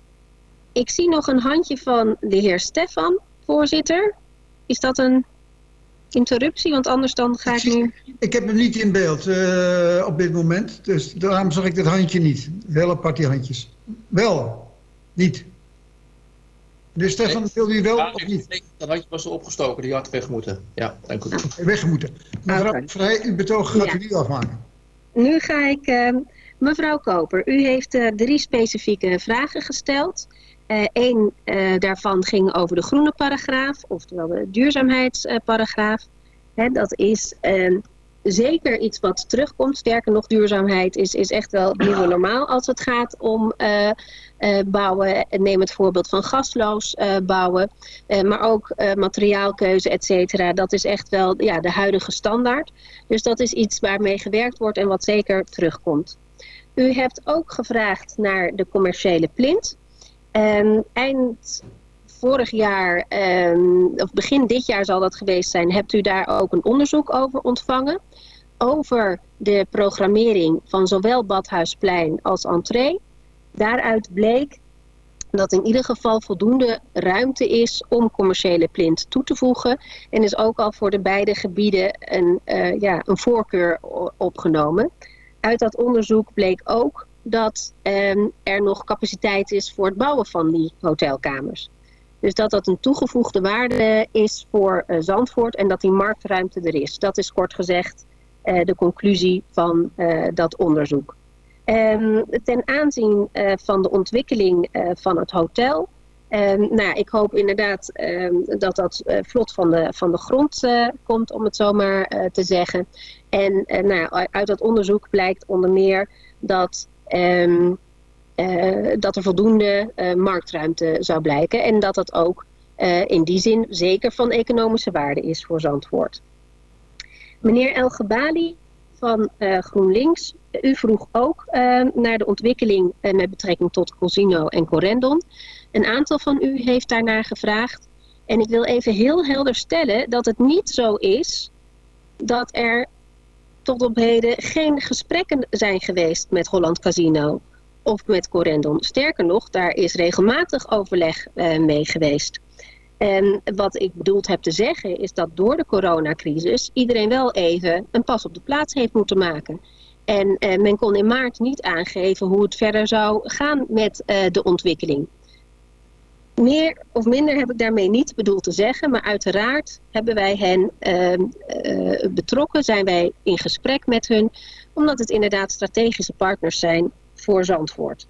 Ik zie nog een handje van de heer Stefan, voorzitter. Is dat een interruptie? Want anders dan ga ik nu... Ik heb hem niet in beeld eh, op dit moment. Dus daarom zag ik dat handje niet. Heel apart die handjes. Wel. Niet. Meneer Stefan, wil u wel Ja, of niet? ik- Dat handje was opgestoken, die had weg moeten. Ja, dank u. Weg moeten. Mevrouw. Vrij, uw betoog gaat Ja. u nu afmaken. Nu ga ik... eh, mevrouw Koper, u heeft eh, drie specifieke vragen gesteld. Eén daarvan ging over de groene paragraaf, oftewel de duurzaamheidsparagraaf. Hè, dat is eh, zeker iets wat terugkomt. Sterker nog, duurzaamheid is, is echt wel nieuw normaal als het gaat om eh, eh, bouwen. Neem het voorbeeld van gasloos eh, bouwen. Maar ook materiaalkeuze, et cetera. Dat is echt wel ja, de huidige standaard. Dus dat is iets waarmee gewerkt wordt en wat zeker terugkomt. U hebt ook gevraagd naar de commerciële plint. En eind vorig jaar, ehm, of begin dit jaar zal dat geweest zijn, hebt u daar ook een onderzoek over ontvangen. Over de programmering van zowel Badhuisplein als entree. Daaruit bleek dat in ieder geval voldoende ruimte is om commerciële plint toe te voegen. En is ook al voor de beide gebieden een, eh, ja, een voorkeur opgenomen. Uit dat onderzoek bleek ook dat ehm, er nog capaciteit is voor het bouwen van die hotelkamers. Dus dat dat een toegevoegde waarde is voor eh, Zandvoort en dat die marktruimte er is. Dat is kort gezegd eh, de conclusie van eh, dat onderzoek. Ehm, ten aanzien eh, van de ontwikkeling eh, van het hotel. ehm, nou, ik hoop inderdaad ehm, dat dat eh, vlot van de, van de grond eh, komt, om het zo maar eh, te zeggen. En eh, nou, uit dat onderzoek blijkt onder meer dat, eh, dat er voldoende eh, marktruimte zou blijken. En dat dat ook eh, in die zin zeker van economische waarde is voor Zandvoort. Meneer El Gebali van eh, GroenLinks, u vroeg ook eh, naar de ontwikkeling eh, met betrekking tot Cosino en Corendon. Een aantal van u heeft daarnaar gevraagd. En ik wil even heel helder stellen dat het niet zo is dat er tot op heden geen gesprekken zijn geweest met Holland Casino of met Corendon. Sterker nog, daar is regelmatig overleg eh, mee geweest. En wat ik bedoeld heb te zeggen is dat door de coronacrisis iedereen wel even een pas op de plaats heeft moeten maken. En eh, men kon in maart niet aangeven hoe het verder zou gaan met eh, de ontwikkeling. Meer of minder heb ik daarmee niet bedoeld te zeggen, maar uiteraard hebben wij hen ehm, eh, betrokken, zijn wij in gesprek met hun, omdat het inderdaad strategische partners zijn voor Zandvoort.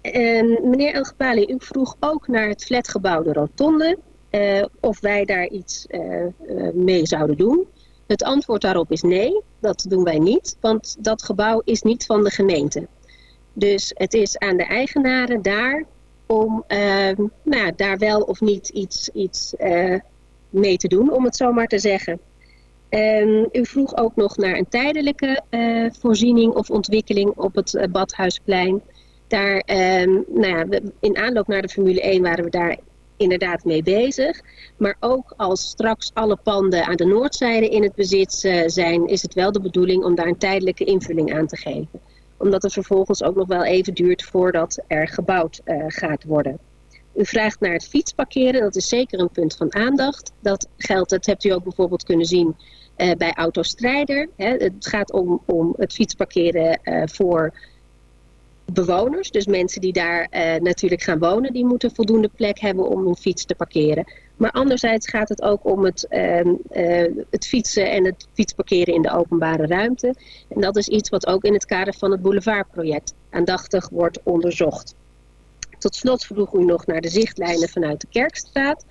En meneer Elgebali, u vroeg ook naar het flatgebouw de Rotonde, eh, of wij daar iets eh, eh, mee zouden doen. Het antwoord daarop is nee, dat doen wij niet, want dat gebouw is niet van de gemeente. Dus het is aan de eigenaren daar om eh, nou, daar wel of niet iets, iets mee te doen, om het zo maar te zeggen. En u vroeg ook nog naar een tijdelijke eh, voorziening of ontwikkeling op het eh, Badhuisplein. Daar, ehm, nou ja, in aanloop naar de Formule 1 waren we daar inderdaad mee bezig. Maar ook als straks alle panden aan de noordzijde in het bezit eh, zijn, is het wel de bedoeling om daar een tijdelijke invulling aan te geven. Omdat het vervolgens ook nog wel even duurt voordat er gebouwd gaat worden. U vraagt naar het fietsparkeren, dat is zeker een punt van aandacht. Dat geldt, dat hebt u ook bijvoorbeeld kunnen zien uh, bij Autostrijder. Hè. Het gaat om, om het fietsparkeren uh, voor bewoners. Dus mensen die daar uh, natuurlijk gaan wonen, die moeten voldoende plek hebben om hun fiets te parkeren. Maar anderzijds gaat het ook om het, het fietsen en het fietsparkeren in de openbare ruimte. En dat is iets wat ook in het kader van het boulevardproject aandachtig wordt onderzocht. Tot slot vroeg u nog naar de zichtlijnen vanuit de Kerkstraat.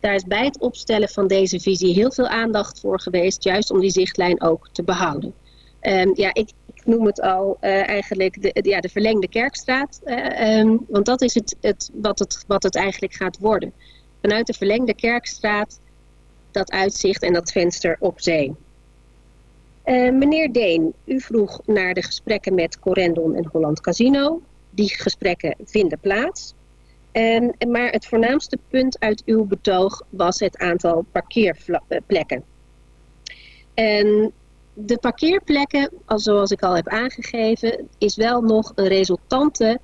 Daar is bij het opstellen van deze visie heel veel aandacht voor geweest, juist om die zichtlijn ook te behouden. Um, ja, ik, ik, noem het al uh, eigenlijk de, ja, de verlengde Kerkstraat, uh, um, want dat is het, het, wat het wat het eigenlijk gaat worden. Vanuit de verlengde Kerkstraat dat uitzicht en dat venster op zee. Uh, meneer Deen, u vroeg naar de gesprekken met Corendon en Holland Casino. Die gesprekken vinden plaats. En, maar het voornaamste punt uit uw betoog was het aantal parkeerplekken. En de parkeerplekken, zoals ik al heb aangegeven, is wel nog een resultante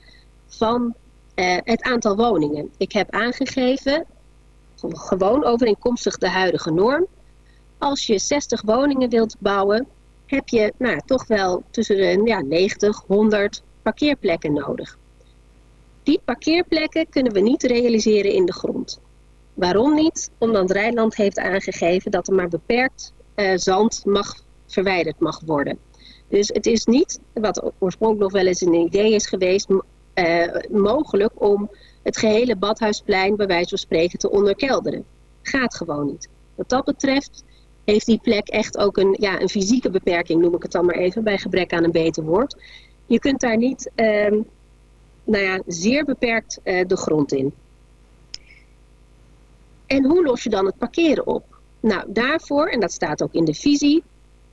van uh, het aantal woningen. Ik heb aangegeven, gewoon overeenkomstig de huidige norm, als je 60 woningen wilt bouwen, heb je nou, toch wel tussen de ja, 90, 100 parkeerplekken nodig. Die parkeerplekken kunnen we niet realiseren in de grond. Waarom niet? Omdat Rijnland heeft aangegeven dat er maar beperkt uh, zand mag, verwijderd mag worden. Dus het is niet, wat oorspronkelijk nog wel eens een idee is geweest, uh, mogelijk om het gehele Badhuisplein bij wijze van spreken te onderkelderen. Gaat gewoon niet. Wat dat betreft heeft die plek echt ook een, ja, een fysieke beperking, noem ik het dan maar even, bij gebrek aan een beter woord. Je kunt daar niet uh, nou ja, zeer beperkt uh, de grond in. En hoe los je dan het parkeren op? Nou, daarvoor, en dat staat ook in de visie,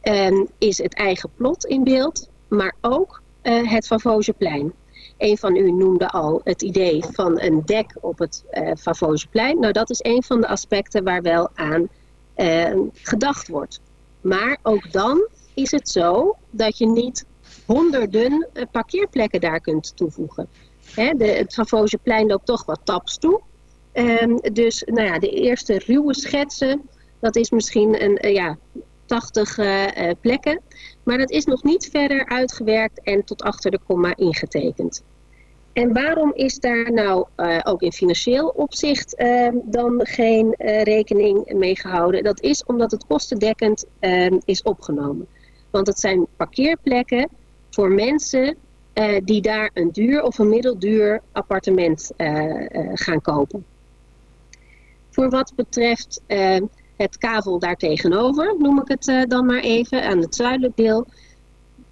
uh, is het eigen plot in beeld, maar ook uh, het Favosjeplein. Een van u noemde al het idee van een dek op het uh, Favosjeplein. Nou, dat is een van de aspecten waar wel aan gedacht wordt. Maar ook dan is het zo dat je niet honderden parkeerplekken daar kunt toevoegen. Hè, de, het Favosjeplein loopt toch wat taps toe. Um, dus nou ja, de eerste ruwe schetsen, dat is misschien een, uh, ja, 80 uh, plekken. Maar dat is nog niet verder uitgewerkt en tot achter de komma ingetekend. En waarom is daar nou ook in financieel opzicht uh, dan geen rekening mee gehouden? Dat is omdat het kostendekkend ehm, is opgenomen. Want het zijn parkeerplekken voor mensen uh, die daar een duur of een middelduur appartement uh, uh, gaan kopen. Voor wat betreft het kavel daartegenover, noem ik het dan maar even, aan het zuidelijk deel,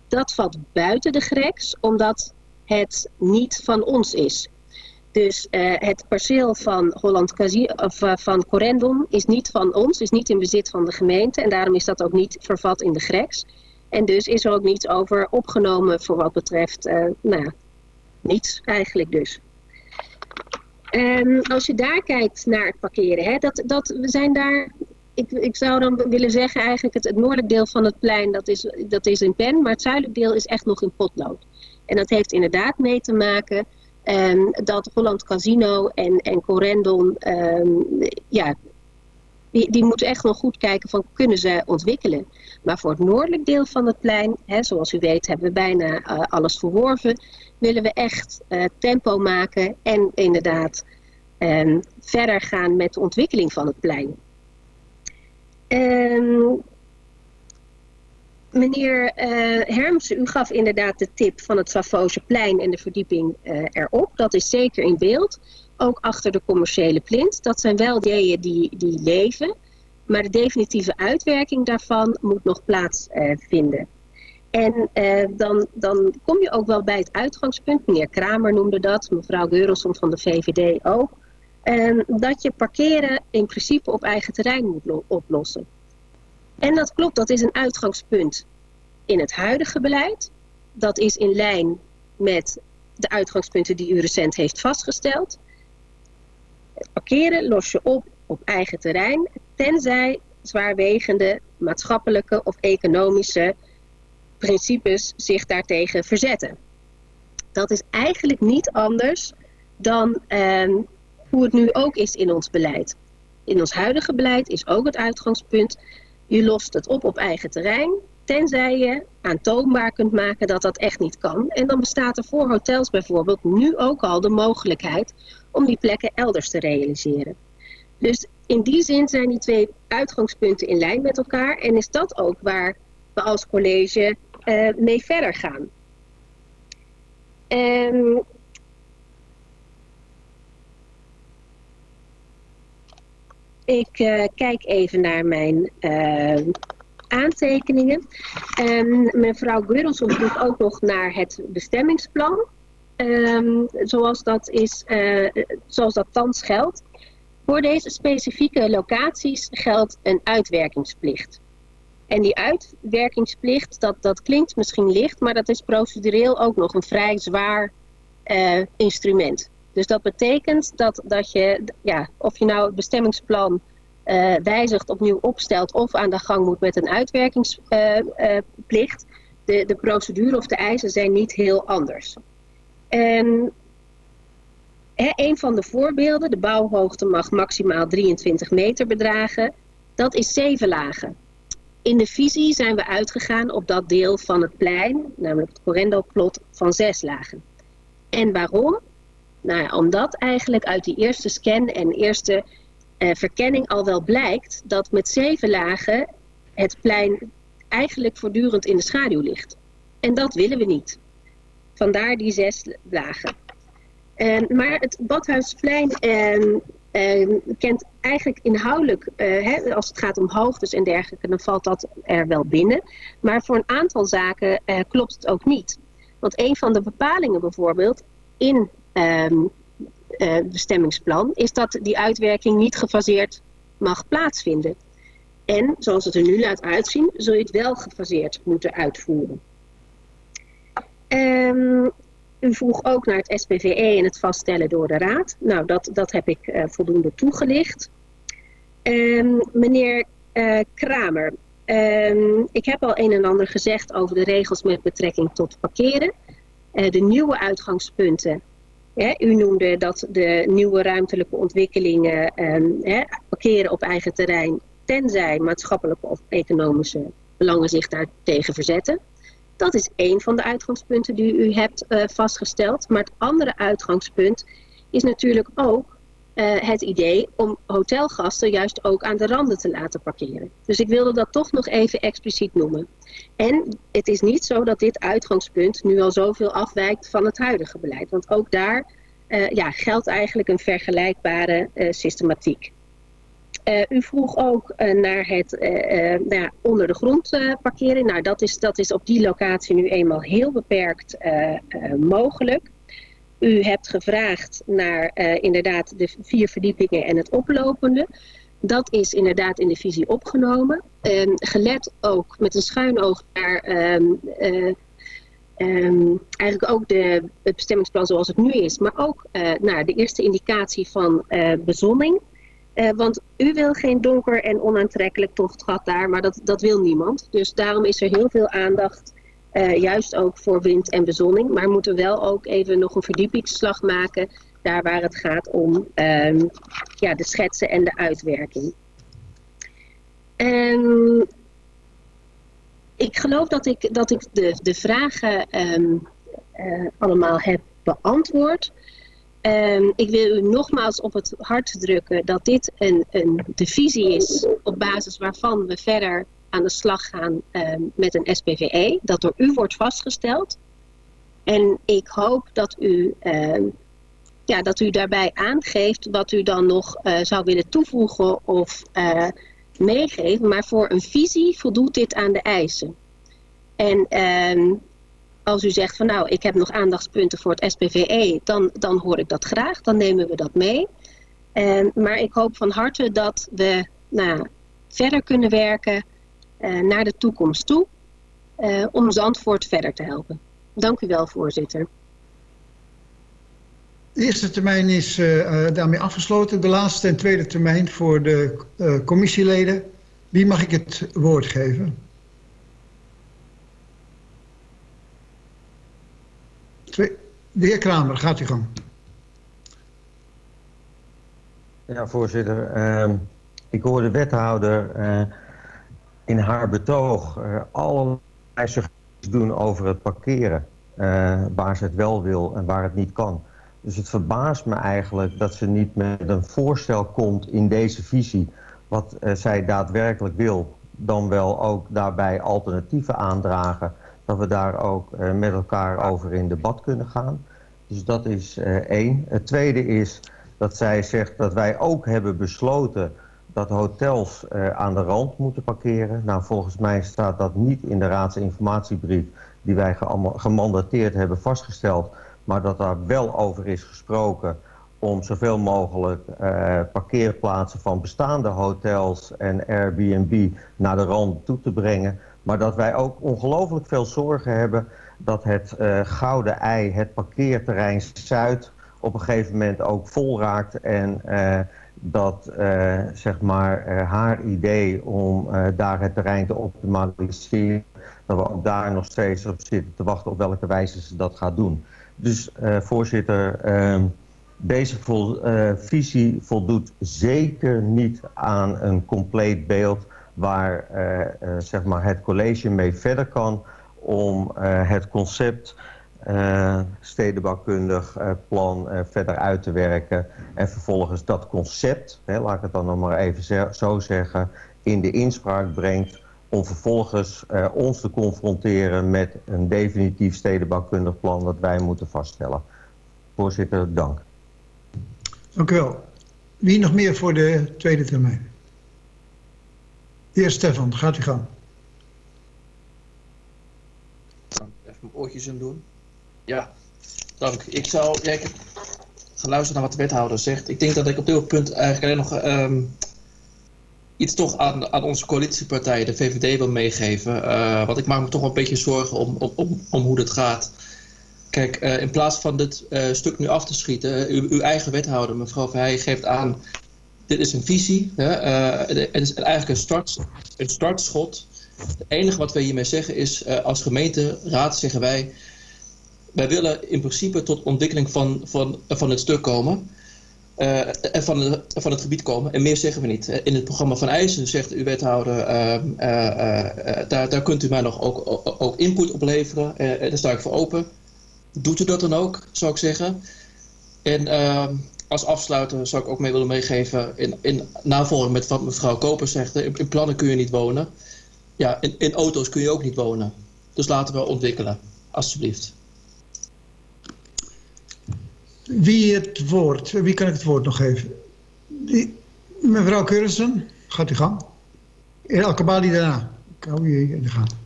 dat valt buiten de greks, omdat het niet van ons is. Dus het perceel van Holland of van Corendon is niet van ons, is niet in bezit van de gemeente en daarom is dat ook niet vervat in de greks. En dus is er ook niets over opgenomen voor wat betreft, uh, nou niets eigenlijk dus. En als je daar kijkt naar het parkeren, hè, dat, dat, we zijn daar, ik, ik zou dan willen zeggen eigenlijk het, het noordelijk deel van het plein, dat is, dat is in pen, maar het zuidelijk deel is echt nog in potlood. En dat heeft inderdaad mee te maken um, dat Holland Casino en, en Corendon, um, ja, die, die moeten echt wel goed kijken van kunnen ze ontwikkelen. Maar voor het noordelijk deel van het plein, hè, zoals u weet hebben we bijna uh, alles verworven, willen we echt uh, tempo maken en inderdaad um, verder gaan met de ontwikkeling van het plein. Um, meneer uh, Hermsen, u gaf inderdaad de tip van het plein en de verdieping erop. Dat is zeker in beeld ook achter de commerciële plint. Dat zijn wel ideeën die, die leven. Maar de definitieve uitwerking daarvan moet nog plaatsvinden. Uh, en uh, dan, dan kom je ook wel bij het uitgangspunt, meneer Kramer noemde dat, mevrouw Geurelson van de VVD ook, uh, dat je parkeren in principe op eigen terrein moet oplossen. En dat klopt, dat is een uitgangspunt in het huidige beleid. Dat is in lijn met de uitgangspunten die u recent heeft vastgesteld. Parkeren los je op op eigen terrein, tenzij zwaarwegende maatschappelijke of economische principes zich daartegen verzetten. Dat is eigenlijk niet anders dan uh, hoe het nu ook is in ons beleid. In ons huidige beleid is ook het uitgangspunt, je lost het op op eigen terrein, tenzij je aantoonbaar kunt maken dat dat echt niet kan. En dan bestaat er voor hotels bijvoorbeeld nu ook al de mogelijkheid om die plekken elders te realiseren. Dus in die zin zijn die twee uitgangspunten in lijn met elkaar en is dat ook waar we als college uh, mee verder gaan. Um, ik uh, kijk even naar mijn uh, aantekeningen. Um, mevrouw Gurelson vroeg ook nog naar het bestemmingsplan. Zoals, dat is, uh, zoals dat thans geldt. Voor deze specifieke locaties geldt een uitwerkingsplicht. En die uitwerkingsplicht, dat, dat klinkt misschien licht, maar dat is procedureel ook nog een vrij zwaar uh, instrument. Dus dat betekent dat, dat je, ja, of je nou het bestemmingsplan uh, wijzigt, opnieuw opstelt of aan de gang moet met een uitwerkingsplicht, uh, de, de procedure of de eisen zijn niet heel anders. En een van de voorbeelden, de bouwhoogte mag maximaal 23 meter bedragen, dat is zeven lagen. In de visie zijn we uitgegaan op dat deel van het plein, namelijk het Correndo-plot, van zes lagen. En waarom? Nou omdat eigenlijk uit die eerste scan en eerste uh, verkenning al wel blijkt dat met zeven lagen het plein eigenlijk voortdurend in de schaduw ligt. En dat willen we niet. Vandaar die zes lagen. Uh, maar het Badhuisplein uh, kent eigenlijk inhoudelijk, hè, als het gaat om hoogtes en dergelijke, dan valt dat er wel binnen. Maar voor een aantal zaken klopt het ook niet. Want een van de bepalingen bijvoorbeeld in um, uh, bestemmingsplan is dat die uitwerking niet gefaseerd mag plaatsvinden. En zoals het er nu laat uitzien, zul je het wel gefaseerd moeten uitvoeren. Um, u vroeg ook naar het SPVE en het vaststellen door de Raad. Nou, dat, dat heb ik uh, voldoende toegelicht. Um, meneer uh, Kramer, um, ik heb al een en ander gezegd over de regels met betrekking tot parkeren. Uh, de nieuwe uitgangspunten u noemde dat de nieuwe ruimtelijke ontwikkelingen hè, parkeren op eigen terrein, tenzij maatschappelijke of economische belangen zich daartegen verzetten. Dat is één van de uitgangspunten die u hebt uh, vastgesteld. Maar het andere uitgangspunt is natuurlijk ook uh, het idee om hotelgasten juist ook aan de randen te laten parkeren. Dus ik wilde dat toch nog even expliciet noemen. En het is niet zo dat dit uitgangspunt nu al zoveel afwijkt van het huidige beleid. Want ook daar uh, ja, geldt eigenlijk een vergelijkbare systematiek. Uh, u vroeg ook naar het ja, onder de grond parkeren. Nou, dat is, dat is op die locatie nu eenmaal heel beperkt mogelijk. U hebt gevraagd naar inderdaad de vier verdiepingen en het oplopende. Dat is inderdaad in de visie opgenomen. Um, gelet ook met een schuin oog naar uh, um, eigenlijk ook de, het bestemmingsplan zoals het nu is. Maar ook naar de eerste indicatie van uh, bezonning. Want u wil geen donker en onaantrekkelijk tochtgat daar, maar dat, dat wil niemand. Dus daarom is er heel veel aandacht, juist ook voor wind en bezonning. Maar we moeten wel ook even nog een verdiepingsslag maken daar waar het gaat om um, ja, de schetsen en de uitwerking. Um, ik geloof dat ik, dat ik de, de vragen um, uh, allemaal heb beantwoord. Um, ik wil u nogmaals op het hart drukken dat dit een, een de visie is op basis waarvan we verder aan de slag gaan um, met een SPVE. Dat door u wordt vastgesteld. En ik hoop dat u um, ja, dat u daarbij aangeeft wat u dan nog uh, zou willen toevoegen of uh, meegeven. Maar voor een visie voldoet dit aan de eisen. En als u zegt van nou, ik heb nog aandachtspunten voor het SPVE, dan, dan hoor ik dat graag. Dan nemen we dat mee. Uh, maar ik hoop van harte dat we nou, verder kunnen werken uh, naar de toekomst toe. Uh, om Zandvoort verder te helpen. Dank u wel, voorzitter. De eerste termijn is uh, daarmee afgesloten. De laatste en tweede termijn voor de commissieleden. Wie mag ik het woord geven? De heer Kramer, gaat u gang. Ja, voorzitter. Uh, ik hoor de wethouder uh, in haar betoog uh, allerlei suggesties doen over het parkeren. Uh, waar ze het wel wil en waar het niet kan. Dus het verbaast me eigenlijk dat ze niet met een voorstel komt in deze visie... wat zij daadwerkelijk wil, dan wel ook daarbij alternatieven aandragen... dat we daar ook met elkaar over in debat kunnen gaan. Dus dat is één. Het tweede is dat zij zegt dat wij ook hebben besloten dat hotels uh, aan de rand moeten parkeren. Nou, volgens mij staat dat niet in de raadsinformatiebrief die wij gemandateerd hebben vastgesteld, maar dat daar wel over is gesproken om zoveel mogelijk parkeerplaatsen van bestaande hotels en Airbnb naar de rand toe te brengen. Maar dat wij ook ongelooflijk veel zorgen hebben dat het uh, Gouden Ei, het parkeerterrein Zuid op een gegeven moment ook vol raakt. En uh, dat uh, zeg maar, haar idee om daar het terrein te optimaliseren... dat we ook daar nog steeds op zitten te wachten op welke wijze ze dat gaat doen. Dus voorzitter, ehm, deze vol, visie voldoet zeker niet aan een compleet beeld... waar zeg maar het college mee verder kan om het concept stedenbouwkundig plan verder uit te werken. En vervolgens dat concept, hè, laat ik het dan nog maar even zo zeggen, in de inspraak brengt om vervolgens ons te confronteren met een definitief stedenbouwkundig plan dat wij moeten vaststellen. Voorzitter, dank. Dank u wel. Wie nog meer voor de tweede termijn? Heer Stefan, gaat u gang. Even mijn oortjes in doen. Ja, dank. Ik zou, ja, ik heb geluisterd naar wat de wethouder zegt. Ik denk dat ik op dit punt eigenlijk alleen nog um, iets toch aan, aan onze coalitiepartij, de VVD, wil meegeven. Uh, want ik maak me toch wel een beetje zorgen om, om, om, hoe dit gaat. Kijk, uh, in plaats van dit uh, stuk nu af te schieten, uw, uw eigen wethouder, mevrouw Verheij, geeft aan, dit is een visie. Hè, het is eigenlijk een, een startschot. Het enige wat wij hiermee zeggen is, als gemeenteraad zeggen wij wij willen in principe tot ontwikkeling van, van, van het stuk komen. Uh, en van, de, van het gebied komen. En meer zeggen we niet. In het programma van Eisen zegt uw wethouder... Uh, uh, daar, daar kunt u mij nog ook, ook, ook input op leveren. daar sta ik voor open. Doet u dat dan ook, zou ik zeggen. En ehm, als afsluiter zou ik ook mee willen meegeven... in, in navolging met wat mevrouw Koper zegt... In, plannen kun je niet wonen. Ja, in, in auto's kun je ook niet wonen. Dus laten we ontwikkelen. Alsjeblieft. Wie het woord, wie kan ik het woord nog geven? Die, mevrouw Keurissen, gaat u gang. Elke balie daarna. Ik hou je in de gaten.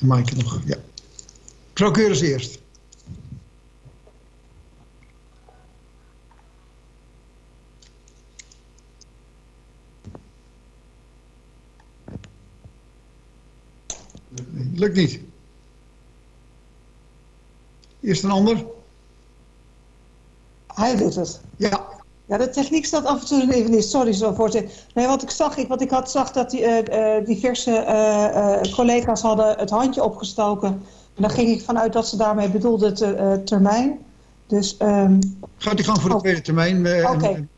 Maaike nog, ja. Mevrouw Keurissen eerst. Lukt niet. Eerst een ander. Hij doet het. Ja. Ja, de techniek staat af en toe even niet. Sorry, zo voorzitter. Nee, wat ik zag, ik, wat ik had zag dat die, uh, diverse uh, collega's hadden het handje opgestoken. En daar ging ik vanuit dat ze daarmee bedoelde te, termijn. Dus, um... Gaat u gang voor de oh. tweede termijn? Oké, okay.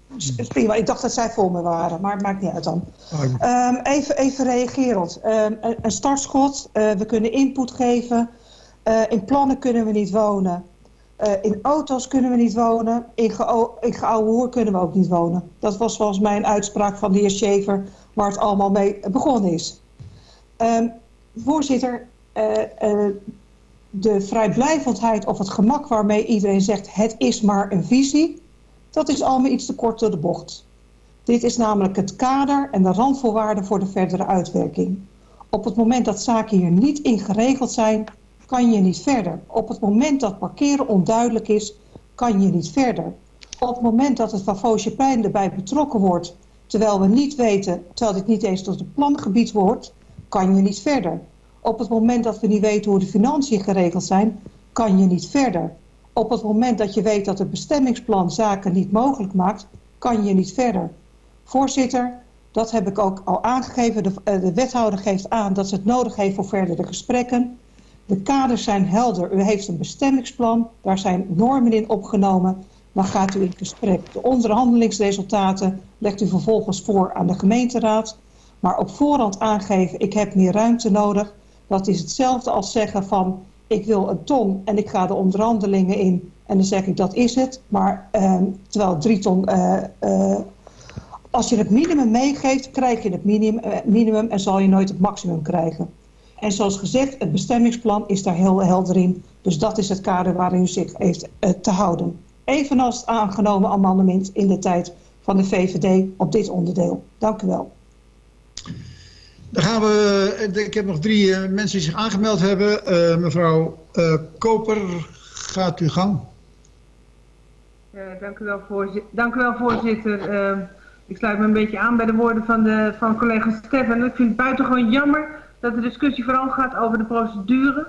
Prima. Ik dacht dat zij voor me waren, maar het maakt niet uit dan. Um, even, even reagerend. Um, een, startschot, we kunnen input geven. in plannen kunnen we niet wonen. Uh, in auto's kunnen we niet wonen. In, ge in geouwe hoer kunnen we ook niet wonen. Dat was volgens mij een uitspraak van de heer Schaefer... waar het allemaal mee begonnen is. Um, voorzitter, de vrijblijvendheid of het gemak waarmee iedereen zegt... het is maar een visie, dat is allemaal iets te kort door de bocht. Dit is namelijk het kader en de randvoorwaarden voor de verdere uitwerking. Op het moment dat zaken hier niet in geregeld zijn kan je niet verder. Op het moment dat parkeren onduidelijk is, kan je niet verder. Op het moment dat het Van Foosjeplein erbij betrokken wordt... terwijl we niet weten, terwijl dit niet eens tot het plangebied wordt... kan je niet verder. Op het moment dat we niet weten hoe de financiën geregeld zijn... kan je niet verder. Op het moment dat je weet dat het bestemmingsplan zaken niet mogelijk maakt... kan je niet verder. Voorzitter, dat heb ik ook al aangegeven. De, eh, de wethouder geeft aan dat ze het nodig heeft voor verdere gesprekken... De kaders zijn helder. U heeft een bestemmingsplan. Daar zijn normen in opgenomen. dan gaat u in gesprek. De onderhandelingsresultaten legt u vervolgens voor aan de gemeenteraad. Maar op voorhand aangeven, ik heb meer ruimte nodig, dat is hetzelfde als zeggen van, ik wil een ton en ik ga de onderhandelingen in en dan zeg ik dat is het. Maar uh, terwijl drie ton, uh, uh, als je het minimum meegeeft, krijg je het minimum, uh, minimum en zal je nooit het maximum krijgen. En zoals gezegd, het bestemmingsplan is daar heel helder in. Dus dat is het kader waarin u zich heeft te houden. Evenals het aangenomen amendement in de tijd van de VVD op dit onderdeel. Dank u wel. Dan gaan we, ik heb nog drie uh, mensen die zich aangemeld hebben. Uh, mevrouw uh, Koper, gaat uw gang. dank, u wel, dank u wel, voorzitter. Ik sluit me een beetje aan bij de woorden van, de, van collega Stefan. Ik vind het buitengewoon jammer dat de discussie vooral gaat over de procedure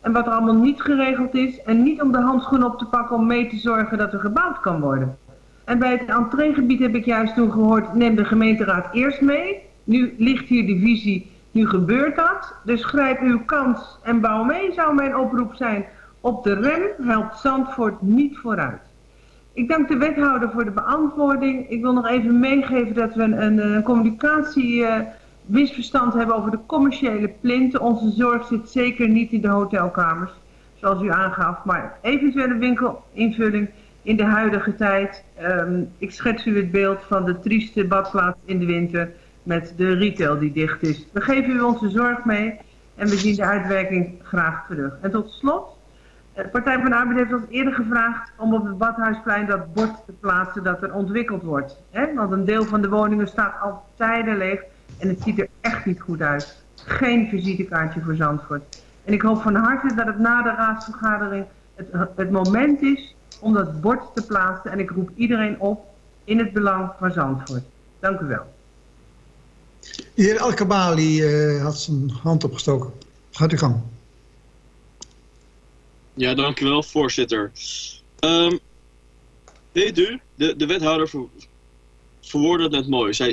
en wat er allemaal niet geregeld is. En niet om de handschoen op te pakken om mee te zorgen dat er gebouwd kan worden. En bij het entreegebied heb ik juist toen gehoord, neem de gemeenteraad eerst mee. Nu ligt hier de visie, nu gebeurt dat. Dus grijp uw kans en bouw mee, zou mijn oproep zijn. Op de rem helpt Zandvoort niet vooruit. Ik dank de wethouder voor de beantwoording. Ik wil nog even meegeven dat we een, een communicatie... Uh, misverstand hebben over de commerciële plinten. Onze zorg zit zeker niet in de hotelkamers, zoals u aangaf. Maar eventuele winkelinvulling in de huidige tijd. Um, ik schets u het beeld van de trieste badplaats in de winter met de retail die dicht is. We geven u onze zorg mee en we zien de uitwerking graag terug. En tot slot, de Partij van de Arbeid heeft ons eerder gevraagd om op het Badhuisplein dat bord te plaatsen dat er ontwikkeld wordt. Hè? Want een deel van de woningen staat al tijden leeg en het ziet er echt niet goed uit. Geen visitekaartje voor Zandvoort. En ik hoop van harte dat het na de raadsvergadering het, het moment is om dat bord te plaatsen. En ik roep iedereen op in het belang van Zandvoort. Dank u wel. De heer Alkabali uh, had zijn hand opgestoken. Gaat u gang. Ja, dank u wel, voorzitter. Um, weet u, de, de wethouder ver, verwoordde het net mooi. Zij, zij